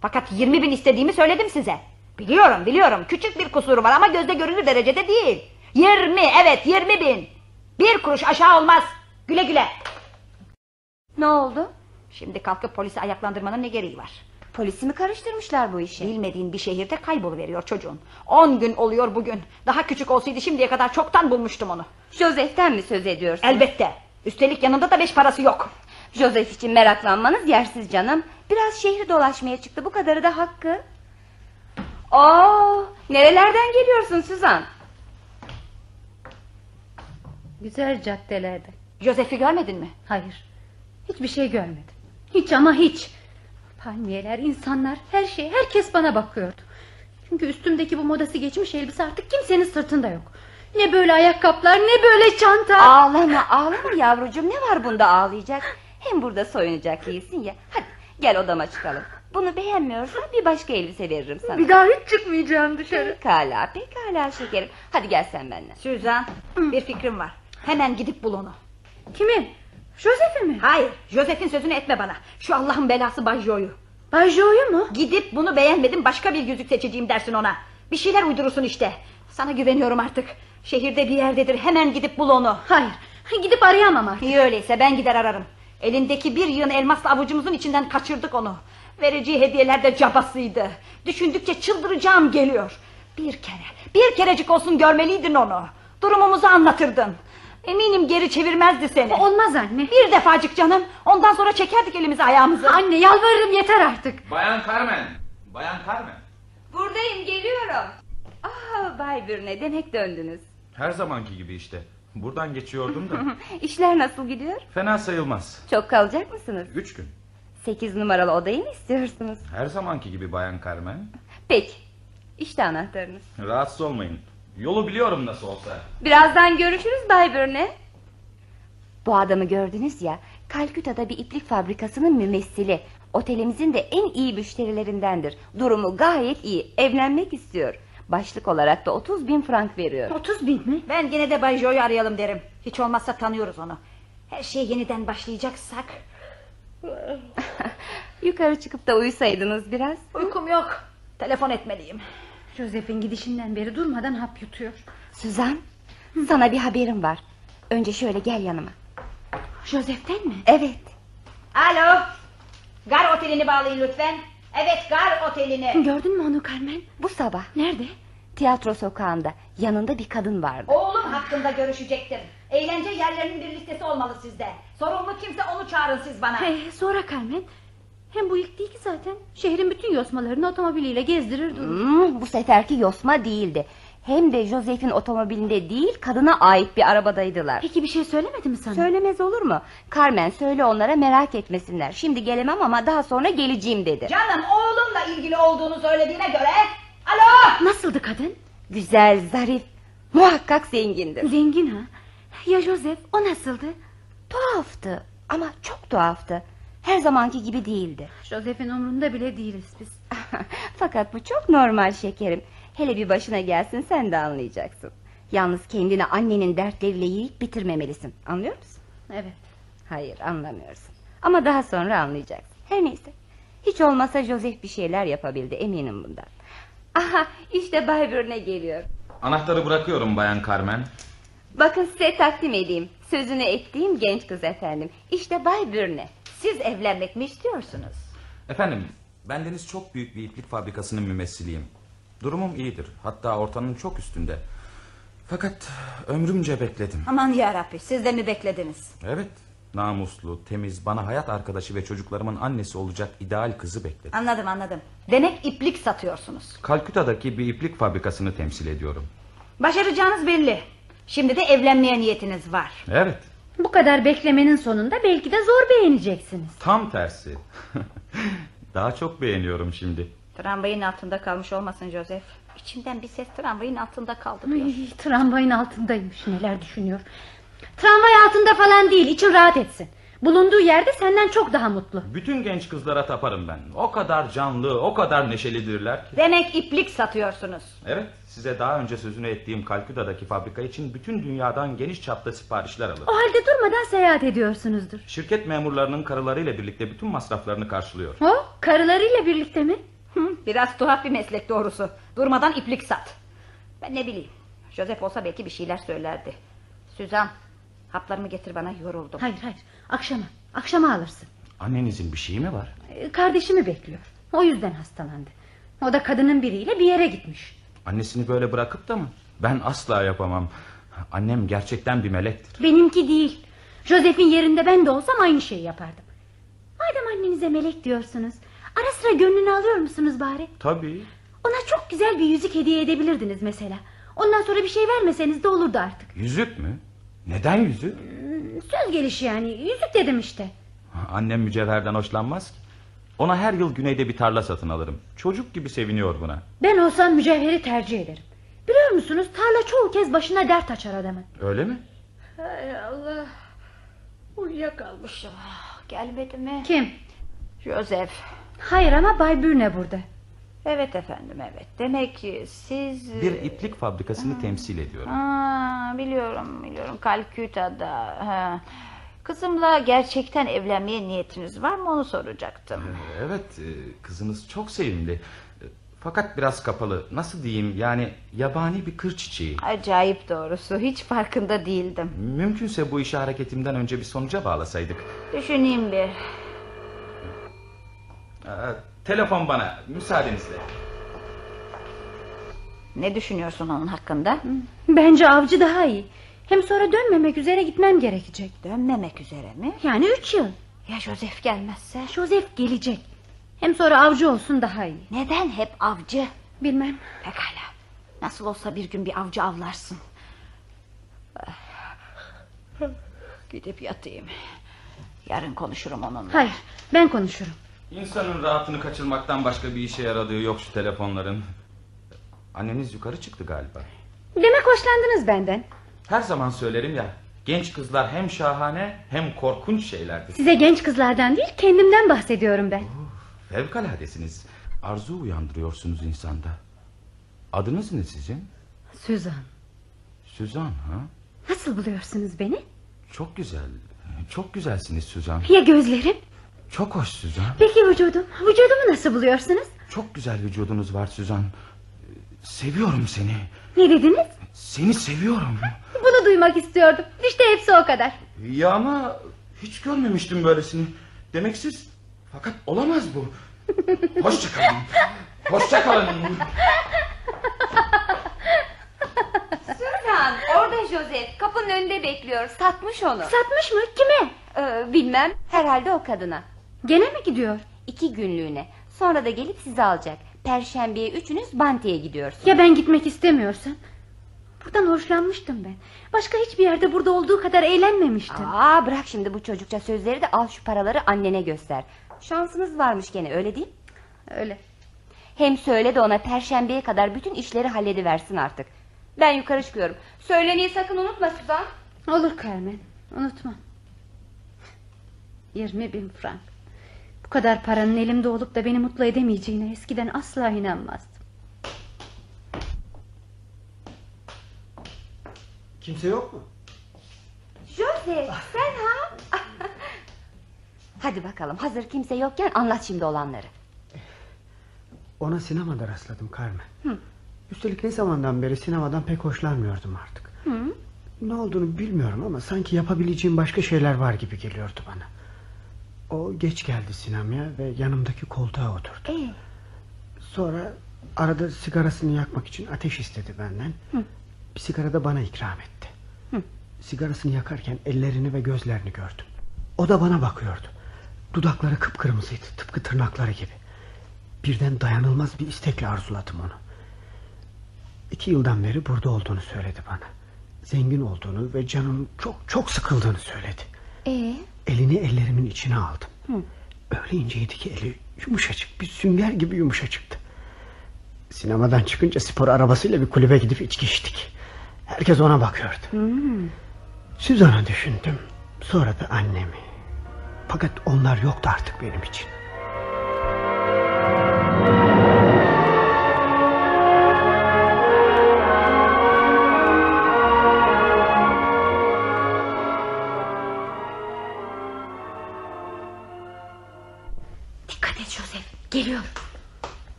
Fakat 20 bin istediğimi söyledim size. Biliyorum biliyorum küçük bir kusuru var ama gözde görülür derecede değil. Yirmi evet yirmi bin. Bir kuruş aşağı olmaz. Güle güle. Ne oldu? Şimdi kalkıp polisi ayaklandırmanın ne gereği var? Polisi mi karıştırmışlar bu işe? Bilmediğin bir şehirde kayboluveriyor çocuğun. On gün oluyor bugün. Daha küçük olsaydı şimdiye kadar çoktan bulmuştum onu. Joseph'ten mi söz ediyorsun? Elbette. Üstelik yanında da beş parası yok. Joseph için meraklanmanız yersiz canım. Biraz şehri dolaşmaya çıktı. Bu kadarı da hakkı. Oo, nerelerden geliyorsun Suzan? Güzel caddelerde. Joseph'i görmedin mi? Hayır. Hiçbir şey görmedim. Hiç ama hiç. Palmiyeler, insanlar, her şey, herkes bana bakıyordu. Çünkü üstümdeki bu modası geçmiş elbise artık kimsenin sırtında yok. Ne böyle ayakkabılar, ne böyle çanta. Ağlama, ağlama yavrucuğum. Ne var bunda ağlayacak? Hem burada soyunacak değilsin ya. Hadi gel odama çıkalım. Bunu beğenmiyorsan bir başka elbise veririm sana. Bir daha hiç çıkmayacağım dışarı. Pekala, pekala şekerim. Hadi gel sen benimle. Suzan bir fikrim var. Hemen gidip bul onu. Kimi? Joseph'i mi? Hayır Joseph'in sözünü etme bana. Şu Allah'ın belası Bajo'yu. Bajo'yu mu? Gidip bunu beğenmedim başka bir yüzük seçeceğim dersin ona. Bir şeyler uydurursun işte. Sana güveniyorum artık. Şehirde bir yerdedir hemen gidip bul onu. Hayır. Gidip arayamam artık. İyi öyleyse ben gider ararım. Elindeki bir yığın elmasla avucumuzun içinden kaçırdık onu. Vereceği hediyeler de cabasıydı. Düşündükçe çıldıracağım geliyor. Bir kere, bir kerecik olsun görmeliydin onu. Durumumuzu anlatırdın. Eminim geri çevirmezdi seni. Olmaz anne. Bir defacık canım. Ondan sonra çekerdik elimizi ayağımızı. Anne yalvarırım yeter artık. Bayan Carmen. Bayan Carmen. Buradayım, geliyorum. Ah, Bay Bürne, demek döndünüz. Her zamanki gibi işte. Buradan geçiyordum da. İşler nasıl gidiyor? Fena sayılmaz. Çok kalacak mısınız? Üç gün. Sekiz numaralı odayı mı istiyorsunuz? Her zamanki gibi Bayan Carmen. Peki. İşte anahtarınız. Rahatsız olmayın. Yolu biliyorum nasıl olsa. Birazdan görüşürüz Bay Bürne. Bu adamı gördünüz ya. Kalküta'da bir iplik fabrikasının mümessili. Otelimizin de en iyi müşterilerindendir. Durumu gayet iyi. Evlenmek istiyor. Başlık olarak da 30 bin frank veriyor. 30 bin mi? Ben yine de Bay Joe'yu arayalım derim. Hiç olmazsa tanıyoruz onu. Her şey yeniden başlayacaksak. Yukarı çıkıp da uyusaydınız biraz. Uykum yok. Telefon etmeliyim. Joseph'in gidişinden beri durmadan hap yutuyor. Suzan, sana bir haberim var. Önce şöyle gel yanıma. Joseph'ten mi? Evet. Alo. Gar otelini bağlayın lütfen. Evet Gar otelini. Gördün mü onu Carmen? Bu sabah Nerede? tiyatro sokağında yanında bir kadın vardı. Oğlum hakkında görüşecektim. Eğlence yerlerinin bir listesi olmalı sizde. Sorumlu kimse onu çağırın siz bana. Hey, sonra Carmen. Hem bu ilk değil ki zaten. Şehrin bütün yosmalarını otomobiliyle gezdirir durur. Hmm, bu seferki yosma değildi. Hem de Joseph'in otomobilinde değil kadına ait bir arabadaydılar. Peki bir şey söylemedi mi sana? Söylemez olur mu? Carmen söyle onlara merak etmesinler. Şimdi gelemem ama daha sonra geleceğim dedi. Canım oğlumla ilgili olduğunu söylediğine göre. Alo. Nasıldı kadın? Güzel, zarif, muhakkak zengindir. Zengin ha. Ya Joseph o nasıldı? Tuhaftı ama çok tuhaftı. Her zamanki gibi değildi. Joseph'in umrunda bile değiliz biz. Fakat bu çok normal şekerim. Hele bir başına gelsin sen de anlayacaksın. Yalnız kendini annenin dertleriyle yiyip bitirmemelisin. Anlıyor musun? Evet. Hayır anlamıyorsun. Ama daha sonra anlayacaksın. Her neyse. Hiç olmasa Joseph bir şeyler yapabildi eminim bundan. Aha işte Bay Byrne geliyor. Anahtarı bırakıyorum Bayan Carmen. Bakın size takdim edeyim. Sözünü ettiğim genç kız efendim. İşte Bay Byrne. Siz evlenmek mi istiyorsunuz? Efendim, bendeniz çok büyük bir iplik fabrikasının mümessiliyim. Durumum iyidir. Hatta ortanın çok üstünde. Fakat ömrümce bekledim. Aman yarabbi siz de mi beklediniz? Evet, namuslu, temiz, bana hayat arkadaşı ve çocuklarımın annesi olacak ideal kızı bekledim. Anladım anladım. Demek iplik satıyorsunuz. Kalküta'daki bir iplik fabrikasını temsil ediyorum. Başaracağınız belli. Şimdi de evlenmeye niyetiniz var. Evet, Bu kadar beklemenin sonunda belki de zor beğeneceksiniz. tam tersi. Daha çok beğeniyorum şimdi. Tramvayın altında kalmış olmasın Joseph. İçimden bir ses tramvayın altında kaldı diyor. Ay, tramvayın altındaymış neler düşünüyor. Tramvay altında falan değil için rahat etsin. Bulunduğu yerde senden çok daha mutlu. Bütün genç kızlara taparım ben. O kadar canlı, o kadar neşelidirler ki. Demek iplik satıyorsunuz. Evet, size daha önce sözünü ettiğim Kalküta'daki fabrika için bütün dünyadan geniş çapta siparişler alırım. O halde durmadan seyahat ediyorsunuzdur. Şirket memurlarının karılarıyla birlikte bütün masraflarını karşılıyor. O karılarıyla birlikte mi? Hı, biraz tuhaf bir meslek doğrusu. Durmadan iplik sat. Ben ne bileyim. Joseph olsa belki bir şeyler söylerdi. Süzan haplarımı getir bana yoruldum. Hayır hayır akşama akşama alırsın. Annenizin bir şeyi mi var? Ee, Kardeşimi bekliyor. O yüzden hastalandı. O da kadının biriyle bir yere gitmiş. Annesini böyle bırakıp da mı? Ben asla yapamam. Annem gerçekten bir melektir. Benimki değil. Joseph'in yerinde ben de olsam aynı şeyi yapardım. Madem annenize melek diyorsunuz. Ara sıra gönlünü alıyor musunuz bari? Tabii. Ona çok güzel bir yüzük hediye edebilirdiniz mesela. Ondan sonra bir şey vermeseniz de olurdu artık. Yüzük mü? Neden yüzük? Söz gelişi yani. Yüzük dedim işte. Annem mücevherden hoşlanmaz ki. Ona her yıl güneyde bir tarla satın alırım. Çocuk gibi seviniyor buna. Ben olsam mücevheri tercih ederim. Biliyor musunuz tarla çoğu kez başına dert açar adamın. Öyle mi? Hay Allah. Uyuyakalmışım. Gelmedi mi? Kim? Joseph. Hayır ama Bay Bürne burada. Evet efendim evet. Demek ki siz... Bir iplik fabrikasını temsil ediyorum. Ha, biliyorum biliyorum Kalküta'da. Ha. Kızımla gerçekten evlenmeye niyetiniz var mı onu soracaktım. Evet, e, kızınız çok sevimli. E, Fakat biraz kapalı. Nasıl diyeyim? Yani yabani bir kır çiçeği. Acayip doğrusu hiç farkında değildim. Mümkünse bu işi hareketimden önce bir sonuca bağlasaydık. Düşüneyim bir. Ee, telefon bana, müsaadenizle. Ne düşünüyorsun onun hakkında? Bence avcı daha iyi. Hem sonra dönmemek üzere gitmem gerekecek. Dönmemek üzere mi? Yani üç yıl. Ya Joseph gelmezse? Joseph gelecek. Hem sonra avcı olsun daha iyi. Neden hep avcı? Bilmem. Pekala. Nasıl olsa bir gün bir avcı avlarsın. Gidip yatayım. Yarın konuşurum onunla. Hayır ben konuşurum. İnsanın rahatını kaçırmaktan başka bir işe yaradığı yok şu telefonların. Anneniz yukarı çıktı galiba. Demek hoşlandınız benden. Her zaman söylerim ya. Genç kızlar hem şahane hem korkunç şeylerdir. Size genç kızlardan değil kendimden bahsediyorum ben. Fevkaladesiniz. Arzu uyandırıyorsunuz insanda. Adınız ne sizin? Suzan. Süzan ha? Nasıl buluyorsunuz beni? Çok güzel. Çok güzelsiniz Süzan. Ya gözlerim? Çok hoş Süzan. Peki vücudum? Vücudumu nasıl buluyorsunuz? Çok güzel vücudunuz var Süzan. Seviyorum seni. Ne dediniz? Seni seviyorum. Bunu duymak istiyordum. İşte hepsi o kadar. Ya ama hiç görmemiştim böylesini. Demek siz... Fakat olamaz bu. Hoşçakalın. Hoşçakalın. Suzan orada Joseph kapının önünde bekliyor satmış onu Satmış mı? Kime? Ee, Bilmem herhalde o kadına Gene mi gidiyor? İki günlüğüne sonra da gelip sizi alacak Perşembeye üçünüz Banti'ye gidiyorsunuz Ya ben gitmek istemiyorsam? Buradan hoşlanmıştım ben. Başka hiçbir yerde burada olduğu kadar eğlenmemiştim. Aa, bırak şimdi bu çocukça sözleri de al şu paraları annene göster Şansınız varmış gene öyle değil mi? Öyle. Hem söyle de ona perşembeye kadar bütün işleri hallediversin artık Ben yukarı çıkıyorum Söyleneyi sakın unutma Suzan Olur Carmen. Unutmam. 20 bin frank. Bu kadar paranın elimde olup da beni mutlu edemeyeceğine eskiden asla inanmazdım. Kimse yok mu? Joseph sen ha Hadi bakalım hazır kimse yokken anlat şimdi olanları Ona sinemada rastladım Carmen. Üstelik ne zamandan beri sinemadan pek hoşlanmıyordum artık. Ne olduğunu bilmiyorum ama sanki yapabileceğim başka şeyler var gibi geliyordu bana. O geç geldi sinemaya ve yanımdaki koltuğa oturdu. Ee, Sonra arada sigarasını yakmak için ateş istedi benden. Bir sigara da bana ikram etti. Sigarasını yakarken ellerini ve gözlerini gördüm. O da bana bakıyordu. Dudakları kıpkırmızıydı tıpkı tırnakları gibi. Birden dayanılmaz bir istekle arzuladım onu. İki yıldan beri burada olduğunu söyledi bana. Zengin olduğunu ve canım çok çok sıkıldığını söyledi. ee? Elini ellerimin içine aldım. Öyle inceydi ki eli yumuşacık bir sünger gibi yumuşacıktı. Sinemadan çıkınca spor arabasıyla bir kulübe gidip içki içtik. Herkes ona bakıyordu. Süzan'ı düşündüm. Sonra da annemi. Fakat onlar yoktu artık benim için.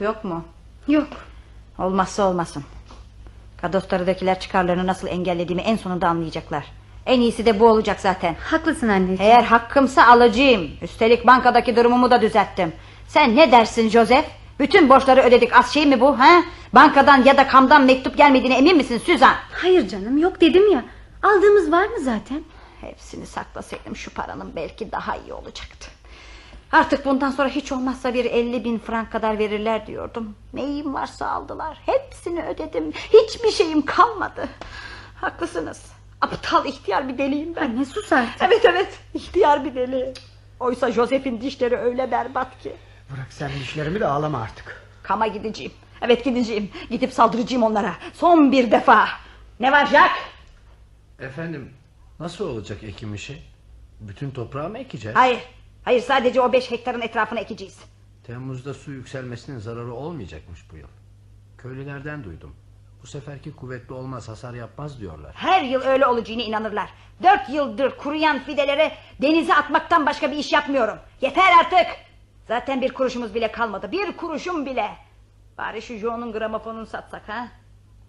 Mektup yok mu? Yok. Olmazsa olmasın. Kadostarıdakiler çıkarlarını nasıl engellediğimi en sonunda anlayacaklar. En iyisi de bu olacak zaten. Haklısın anneciğim. Eğer hakkımsa alacağım. Üstelik bankadaki durumumu da düzelttim. Sen ne dersin Joseph? Bütün borçları ödedik az şey mi bu? Ha? Bankadan ya da kamdan mektup gelmediğine emin misin Suzan? Hayır canım yok dedim ya. Aldığımız var mı zaten? Hepsini saklasaydım şu paranın belki daha iyi olacaktı. Artık bundan sonra hiç olmazsa bir 50 bin frank kadar verirler diyordum. Neyim varsa aldılar. Hepsini ödedim. Hiçbir şeyim kalmadı. Haklısınız. Aptal ihtiyar bir deliyim ben. Anne sus artık. Evet evet ihtiyar bir deli. Oysa Joseph'in dişleri öyle berbat ki. Bırak sen dişlerimi de ağlama artık. Kama gideceğim. Evet gideceğim. Gidip saldıracağım onlara. Son bir defa. Ne var Jack? Efendim nasıl olacak ekim işi? Bütün toprağı mı ekeceğiz? Hayır. Hayır sadece o beş hektarın etrafına ekeceğiz. Temmuz'da su yükselmesinin zararı olmayacakmış bu yıl. Köylülerden duydum. Bu seferki kuvvetli olmaz hasar yapmaz diyorlar. Her yıl öyle olacağına inanırlar. Dört yıldır kuruyan fidelere denize atmaktan başka bir iş yapmıyorum. Yeter artık. Zaten bir kuruşumuz bile kalmadı. Bir kuruşum bile. Bari şu Joe'nun gramofonunu satsak ha.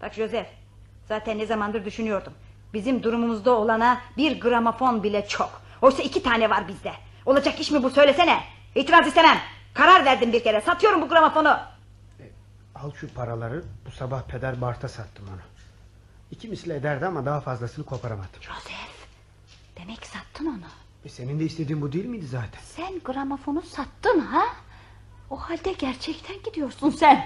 Bak Joseph. Zaten ne zamandır düşünüyordum. Bizim durumumuzda olana bir gramofon bile çok. Oysa iki tane var bizde. Olacak iş mi bu söylesene. İtiraz istemem. Karar verdim bir kere. Satıyorum bu gramofonu. Al şu paraları bu sabah peder Bart'a sattım onu. İki misli ederdi ama daha fazlasını koparamadım. Joseph. Demek sattın onu. E senin de istediğin bu değil miydi zaten? Sen gramofonu sattın ha? O halde gerçekten gidiyorsun sen.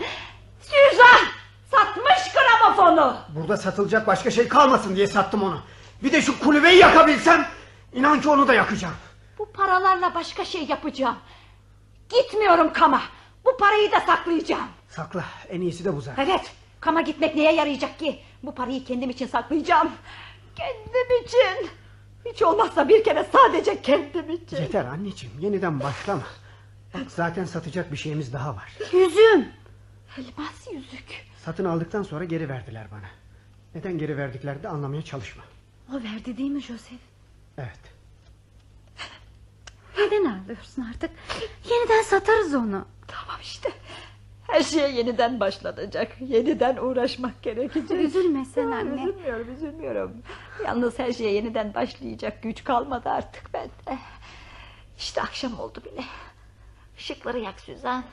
Suzan! Satmış gramofonu. Burada satılacak başka şey kalmasın diye sattım onu. Bir de şu kulübeyi yakabilsem inan ki onu da yakacağım. Bu paralarla başka şey yapacağım. Gitmiyorum kama. Bu parayı da saklayacağım. Sakla en iyisi de bu zaten. Evet. Kama gitmek neye yarayacak ki? Bu parayı kendim için saklayacağım. Kendim için. Hiç olmazsa bir kere sadece kendim için. Yeter anneciğim yeniden başlama. Bak zaten satacak bir şeyimiz daha var. Yüzüm. Elmas yüzük. Satın aldıktan sonra geri verdiler bana. Neden geri verdiklerini de anlamaya çalışma. O verdi değil mi Joseph? Evet. Neden ağlıyorsun artık? Yeniden satarız onu. Tamam işte. Her şeye yeniden başlanacak. Yeniden uğraşmak gerekecek. Üzülme sen anne. Üzülmüyorum, üzülmüyorum. Yalnız her şeye yeniden başlayacak güç kalmadı artık bende. İşte akşam oldu bile. Işıkları yak Süzan.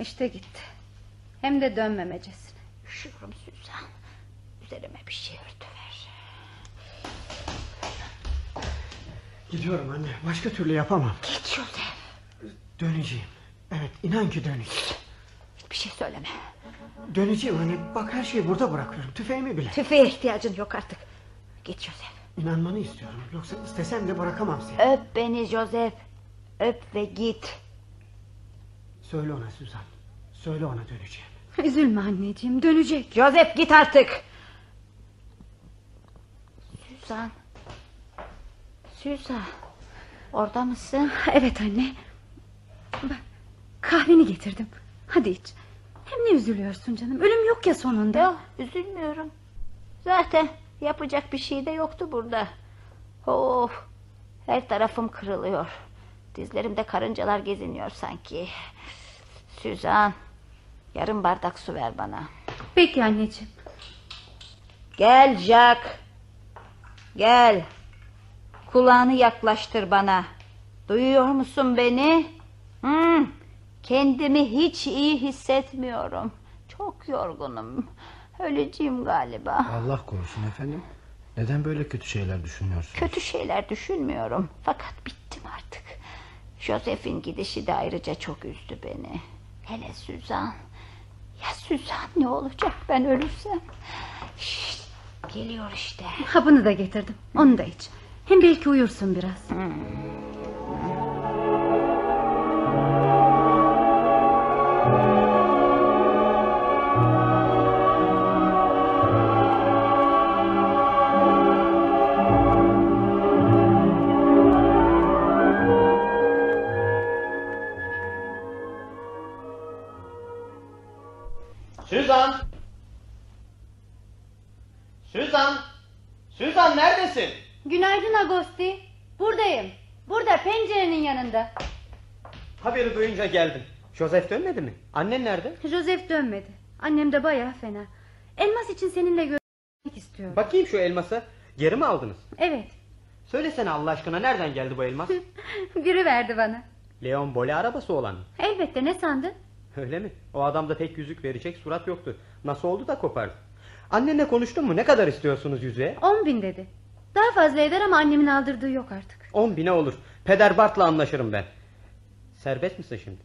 İşte gitti. Hem de dönmemecesine. Üşüyorum Süzan. Üzerime bir şey örtüver. Gidiyorum anne. Başka türlü yapamam. Git Joseph. Döneceğim. Evet inan ki döneceğim. Hiçbir şey söyleme. Döneceğim hani bak her şeyi burada bırakıyorum. Tüfeğimi bile. Tüfeğe ihtiyacın yok artık. Git Joseph. İnanmanı istiyorum. Yoksa istesem de bırakamam seni. Öp beni Joseph. Öp ve git. Söyle ona Suzan. Söyle ona döneceğim. Üzülme anneciğim dönecek. Joseph git artık. Süzan. Süzan. Orada mısın? Evet anne. Bak kahveni getirdim. Hadi iç. Hem ne üzülüyorsun canım? Ölüm yok ya sonunda. Yok üzülmüyorum. Zaten yapacak bir şey de yoktu burada. Of. Her tarafım kırılıyor. Dizlerimde karıncalar geziniyor sanki. Süzan. Yarım bardak su ver bana. Peki anneciğim. Gel Jack. Gel. Kulağını yaklaştır bana. Duyuyor musun beni? Hmm, kendimi hiç iyi hissetmiyorum. Çok yorgunum. Öleceğim galiba. Allah korusun efendim. Neden böyle kötü şeyler düşünüyorsun? Kötü şeyler düşünmüyorum. Fakat bittim artık. Joseph'in gidişi de ayrıca çok üzdü beni. Hele Süzan. Ya Süzan ne olacak ben ölürsem? Şşt, geliyor işte. Hapını da getirdim. Onu da iç. Hem belki uyursun biraz. Süzan! Süzan! Süzan neredesin? Günaydın Agosti. Buradayım. Burada pencerenin yanında. Haberi duyunca geldim. Joseph dönmedi mi? Annen nerede? Joseph dönmedi. Annem de bayağı fena. Elmas için seninle görüşmek istiyorum. Bakayım şu elmasa. Geri mi aldınız? Evet. Söylesene Allah aşkına nereden geldi bu elmas? Biri verdi bana. Leon Bole arabası olan mı? Elbette ne sandın? Öyle mi? O adamda pek yüzük verecek surat yoktu. Nasıl oldu da kopardı? Annenle konuştun mu? Ne kadar istiyorsunuz yüzüğe? On bin dedi. Daha fazla eder ama annemin aldırdığı yok artık. On bine olur. Peder Bart'la anlaşırım ben. Serbest misin şimdi?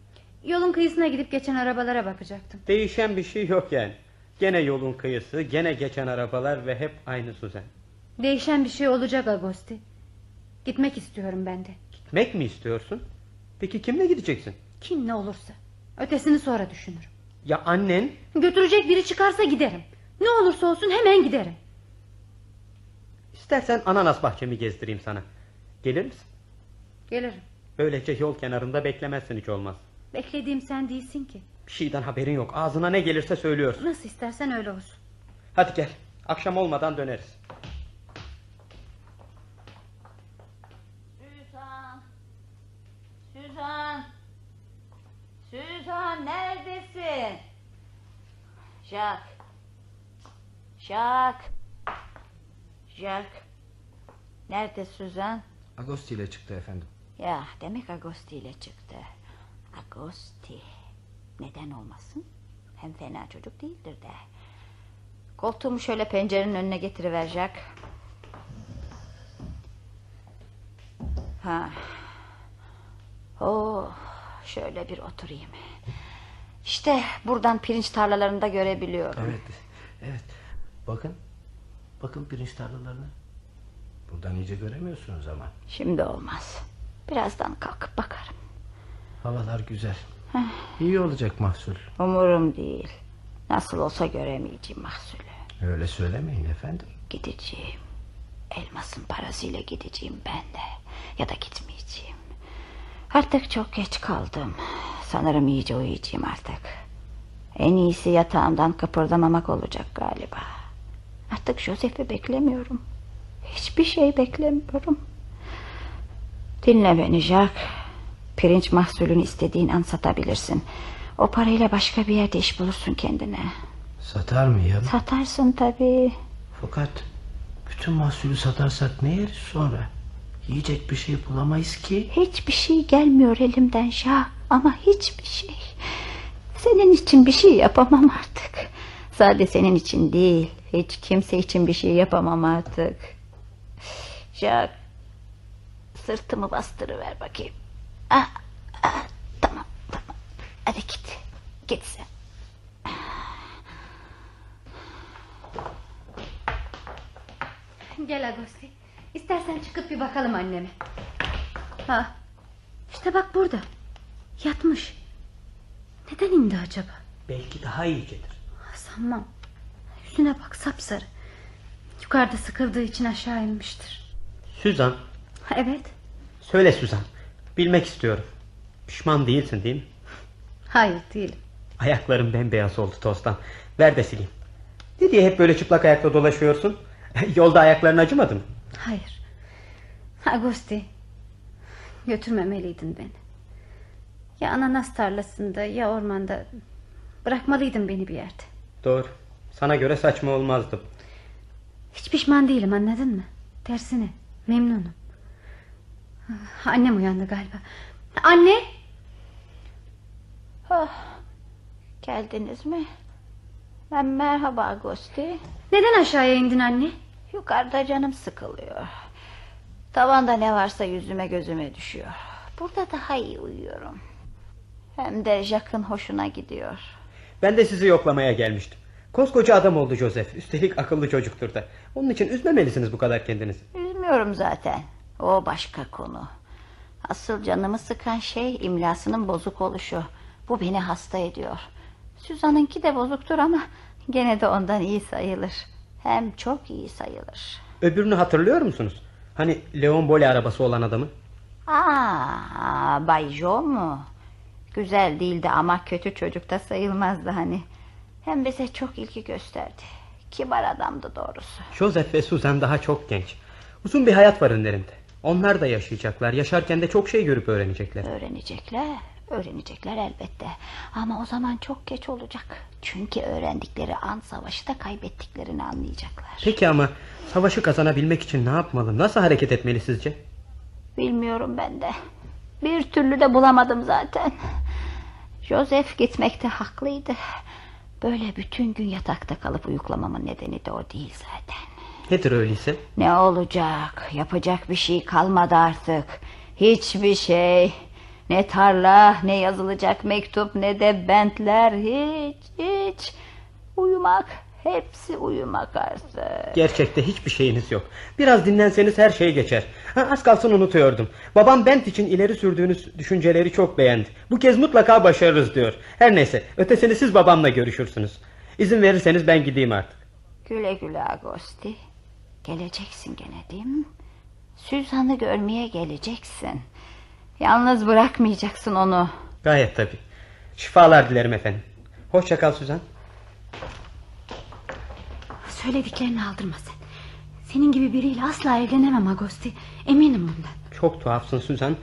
Yolun kıyısına gidip geçen arabalara bakacaktım. Değişen bir şey yok yani. Gene yolun kıyısı, gene geçen arabalar ve hep aynı Suzan. Değişen bir şey olacak Agosti. Gitmek istiyorum ben de. Gitmek mi istiyorsun? Peki kimle gideceksin? Kim ne olursa. Ötesini sonra düşünürüm. Ya annen? Götürecek biri çıkarsa giderim. Ne olursa olsun hemen giderim. İstersen ananas bahçemi gezdireyim sana. Gelir misin? Gelirim. Böylece yol kenarında beklemezsin hiç olmaz. Beklediğim sen değilsin ki. Bir şeyden haberin yok. Ağzına ne gelirse söylüyorsun. Nasıl istersen öyle olsun. Hadi gel. Akşam olmadan döneriz. Süzan. Süzan. Süzan neredesin? Jack. Jack. Jack. Nerede Süzan? Agosti ile çıktı efendim. Ya demek Agosti ile çıktı. Agosti. Neden olmasın? Hem fena çocuk değildir de. Koltuğumu şöyle pencerenin önüne getiriver Jack. Ha. Oh, şöyle bir oturayım. İşte buradan pirinç tarlalarında görebiliyorum. Evet, evet. Bakın, bakın pirinç tarlalarını. Buradan iyice göremiyorsunuz ama. Şimdi olmaz. Birazdan kalkıp bakarım. Havalar güzel. İyi olacak mahsul. Umurum değil. Nasıl olsa göremeyeceğim mahsulü. Öyle söylemeyin efendim. Gideceğim. Elmasın parasıyla gideceğim ben de. Ya da gitmeyeceğim. Artık çok geç kaldım. Sanırım iyice uyuyacağım artık. En iyisi yatağımdan kıpırdamamak olacak galiba. Artık Joseph'i beklemiyorum. Hiçbir şey beklemiyorum. Dinle beni Jack. Pirinç mahsulünü istediğin an satabilirsin. O parayla başka bir yerde iş bulursun kendine. Satar mıyım? Satarsın tabii. Fakat bütün mahsulü satarsak ne yeriz sonra? Yiyecek bir şey bulamayız ki. Hiçbir şey gelmiyor elimden Şah ama hiçbir şey. Senin için bir şey yapamam artık. Sadece senin için değil, hiç kimse için bir şey yapamam artık. Jack, sırtımı bastırıver bakayım. Ah, ah, tamam, tamam. Hadi git, git sen. Gel Agosti. İstersen çıkıp bir bakalım anneme. Ha. İşte bak burada. Yatmış. Neden indi acaba? Belki daha iyicedir. Sanmam. Yüzüne bak sapsarı. Yukarıda sıkıldığı için aşağı inmiştir. Süzan, Evet. söyle Süzan. Bilmek istiyorum. Pişman değilsin değil mi? Hayır değilim. Ayaklarım bembeyaz oldu tozdan. Ver de sileyim. Ne diye hep böyle çıplak ayakla dolaşıyorsun? Yolda ayakların acımadı mı? Hayır. Agosti. Götürmemeliydin beni. Ya ananas tarlasında ya ormanda. Bırakmalıydın beni bir yerde. Doğru. Sana göre saçma olmazdım. Hiç pişman değilim anladın mı? Tersine memnunum. Ah, Annem uyandı galiba. Anne. Oh, geldiniz mi? Ben merhaba Agosti. Neden aşağıya indin anne? Yukarıda canım sıkılıyor. Tavanda ne varsa yüzüme gözüme düşüyor. Burada daha iyi uyuyorum. Hem de Jack'ın hoşuna gidiyor. Ben de sizi yoklamaya gelmiştim. Koskoca adam oldu Joseph. Üstelik akıllı çocuktur da. Onun için üzmemelisiniz bu kadar kendinizi. Üzmüyorum zaten. O başka konu. Asıl canımı sıkan şey imlasının bozuk oluşu. Bu beni hasta ediyor. Suzan'ınki de bozuktur ama gene de ondan iyi sayılır. Hem çok iyi sayılır. Öbürünü hatırlıyor musunuz? Hani Leon Bole arabası olan adamı? Aa, Bay Jo mu? Güzel değildi ama kötü çocuk da sayılmazdı hani. Hem bize çok ilgi gösterdi. Kibar adamdı doğrusu. Joseph ve Susan daha çok genç. Uzun bir hayat var önlerinde. Onlar da yaşayacaklar. Yaşarken de çok şey görüp öğrenecekler. Öğrenecekler. Öğrenecekler elbette. Ama o zaman çok geç olacak. Çünkü öğrendikleri an savaşı da kaybettiklerini anlayacaklar. Peki ama savaşı kazanabilmek için ne yapmalı? Nasıl hareket etmeli sizce? Bilmiyorum ben de. Bir türlü de bulamadım zaten. Joseph gitmekte haklıydı. Böyle bütün gün yatakta kalıp uyuklamamın nedeni de o değil zaten. Nedir öyleyse? Ne olacak? Yapacak bir şey kalmadı artık. Hiçbir şey. Ne tarla, ne yazılacak mektup, ne de bentler. Hiç, hiç. Uyumak. Hepsi uyumak artık. Gerçekte hiçbir şeyiniz yok. Biraz dinlenseniz her şey geçer. Ha, az kalsın unutuyordum. Babam Bent için ileri sürdüğünüz düşünceleri çok beğendi. Bu kez mutlaka başarırız diyor. Her neyse ötesini siz babamla görüşürsünüz. İzin verirseniz ben gideyim artık. Güle güle Agosti. Geleceksin gene değil mi? Suzan'ı görmeye geleceksin. Yalnız bırakmayacaksın onu. Gayet tabii. Şifalar dilerim efendim. Hoşça kal Suzan. Söylediklerini aldırma sen. Senin gibi biriyle asla evlenemem Agosti. Eminim bundan. Çok tuhafsın Suzan.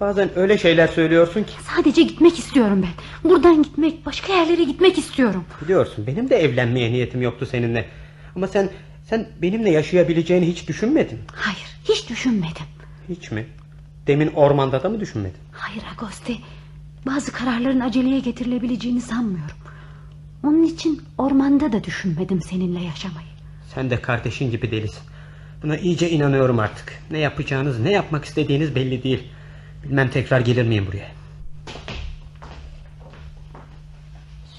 Bazen öyle şeyler söylüyorsun ki. Sadece gitmek istiyorum ben. Buradan gitmek, başka yerlere gitmek istiyorum. Biliyorsun benim de evlenmeye niyetim yoktu seninle. Ama sen sen benimle yaşayabileceğini hiç düşünmedin. Hayır, hiç düşünmedim. Hiç mi? Demin ormanda da mı düşünmedin? Hayır Agosti. Bazı kararların aceleye getirilebileceğini sanmıyorum. Onun için ormanda da düşünmedim seninle yaşamayı. Sen de kardeşin gibi delisin. Buna iyice inanıyorum artık. Ne yapacağınız, ne yapmak istediğiniz belli değil. Bilmem tekrar gelir miyim buraya.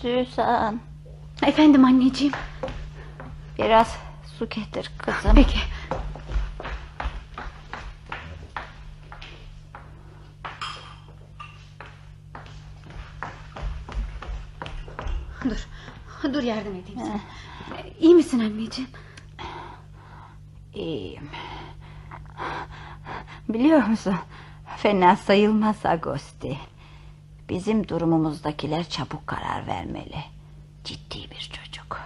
Suzan. Efendim anneciğim. Biraz su getir kızım. Peki. Dur yardım edeyim sana. İyi misin anneciğim? İyiyim. Biliyor musun? Fena sayılmaz Agosti. Bizim durumumuzdakiler çabuk karar vermeli. Ciddi bir çocuk.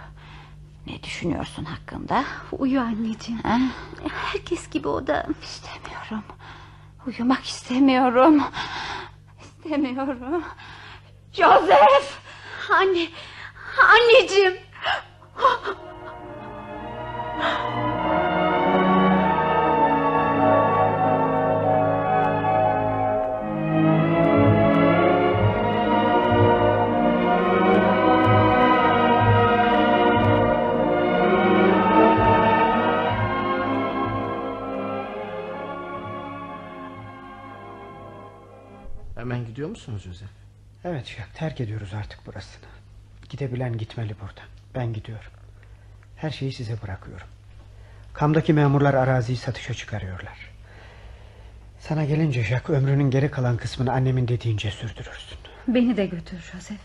Ne düşünüyorsun hakkında? Uyu anneciğim. Ha? Herkes gibi o da. İstemiyorum. Uyumak istemiyorum. İstemiyorum. Joseph! Anne. Anneciğim. Hemen gidiyor musunuz Joseph? Evet Jack terk ediyoruz artık burasını. Gidebilen gitmeli buradan. Ben gidiyorum. Her şeyi size bırakıyorum. Kamdaki memurlar araziyi satışa çıkarıyorlar. Sana gelince Jack ömrünün geri kalan kısmını annemin dediğince sürdürürsün. Beni de götür Joseph.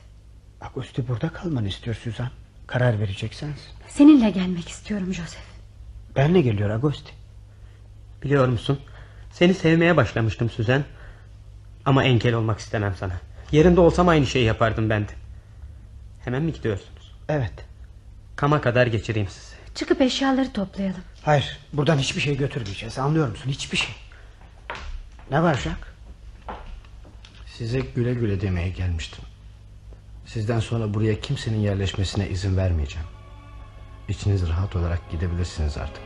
Agusti burada kalmanı istiyor Suzan. Karar verecekseniz. Seninle gelmek istiyorum Joseph. Benle geliyor Agosti. Biliyor musun? Seni sevmeye başlamıştım Suzan. Ama engel olmak istemem sana. Yerinde olsam aynı şeyi yapardım ben de. Hemen mi gidiyorsunuz? Evet. Kama kadar geçireyim sizi. Çıkıp eşyaları toplayalım. Hayır buradan hiçbir şey götürmeyeceğiz anlıyor musun hiçbir şey. Ne var Jack? Size güle güle demeye gelmiştim. Sizden sonra buraya kimsenin yerleşmesine izin vermeyeceğim. İçiniz rahat olarak gidebilirsiniz artık.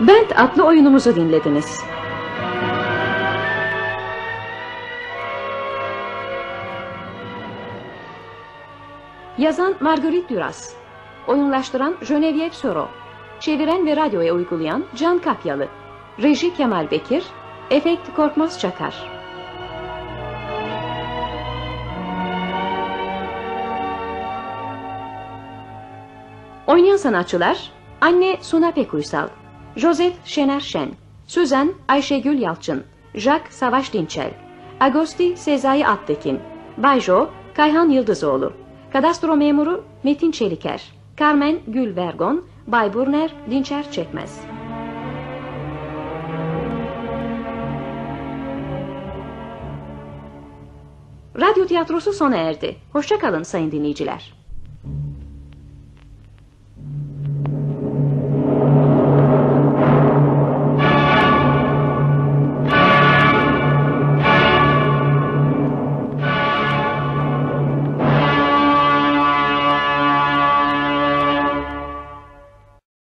Bent adlı oyunumuzu dinlediniz. Yazan Marguerite Duras. Oyunlaştıran Geneviève Soro. Çeviren ve radyoya uygulayan Can Kapyalı. Reji Kemal Bekir. Efekt Korkmaz Çakar. Oynayan sanatçılar Anne Suna Pekuysal Joseph Şener Şen Süzen Ayşegül Yalçın Jack Savaş Dinçel Agosti Sezai Attekin Bayjo Kayhan Yıldızoğlu Kadastro memuru Metin Çeliker Carmen Gül Vergon Bay Burner Dinçer Çekmez Radyo tiyatrosu sona erdi. Hoşçakalın sayın dinleyiciler.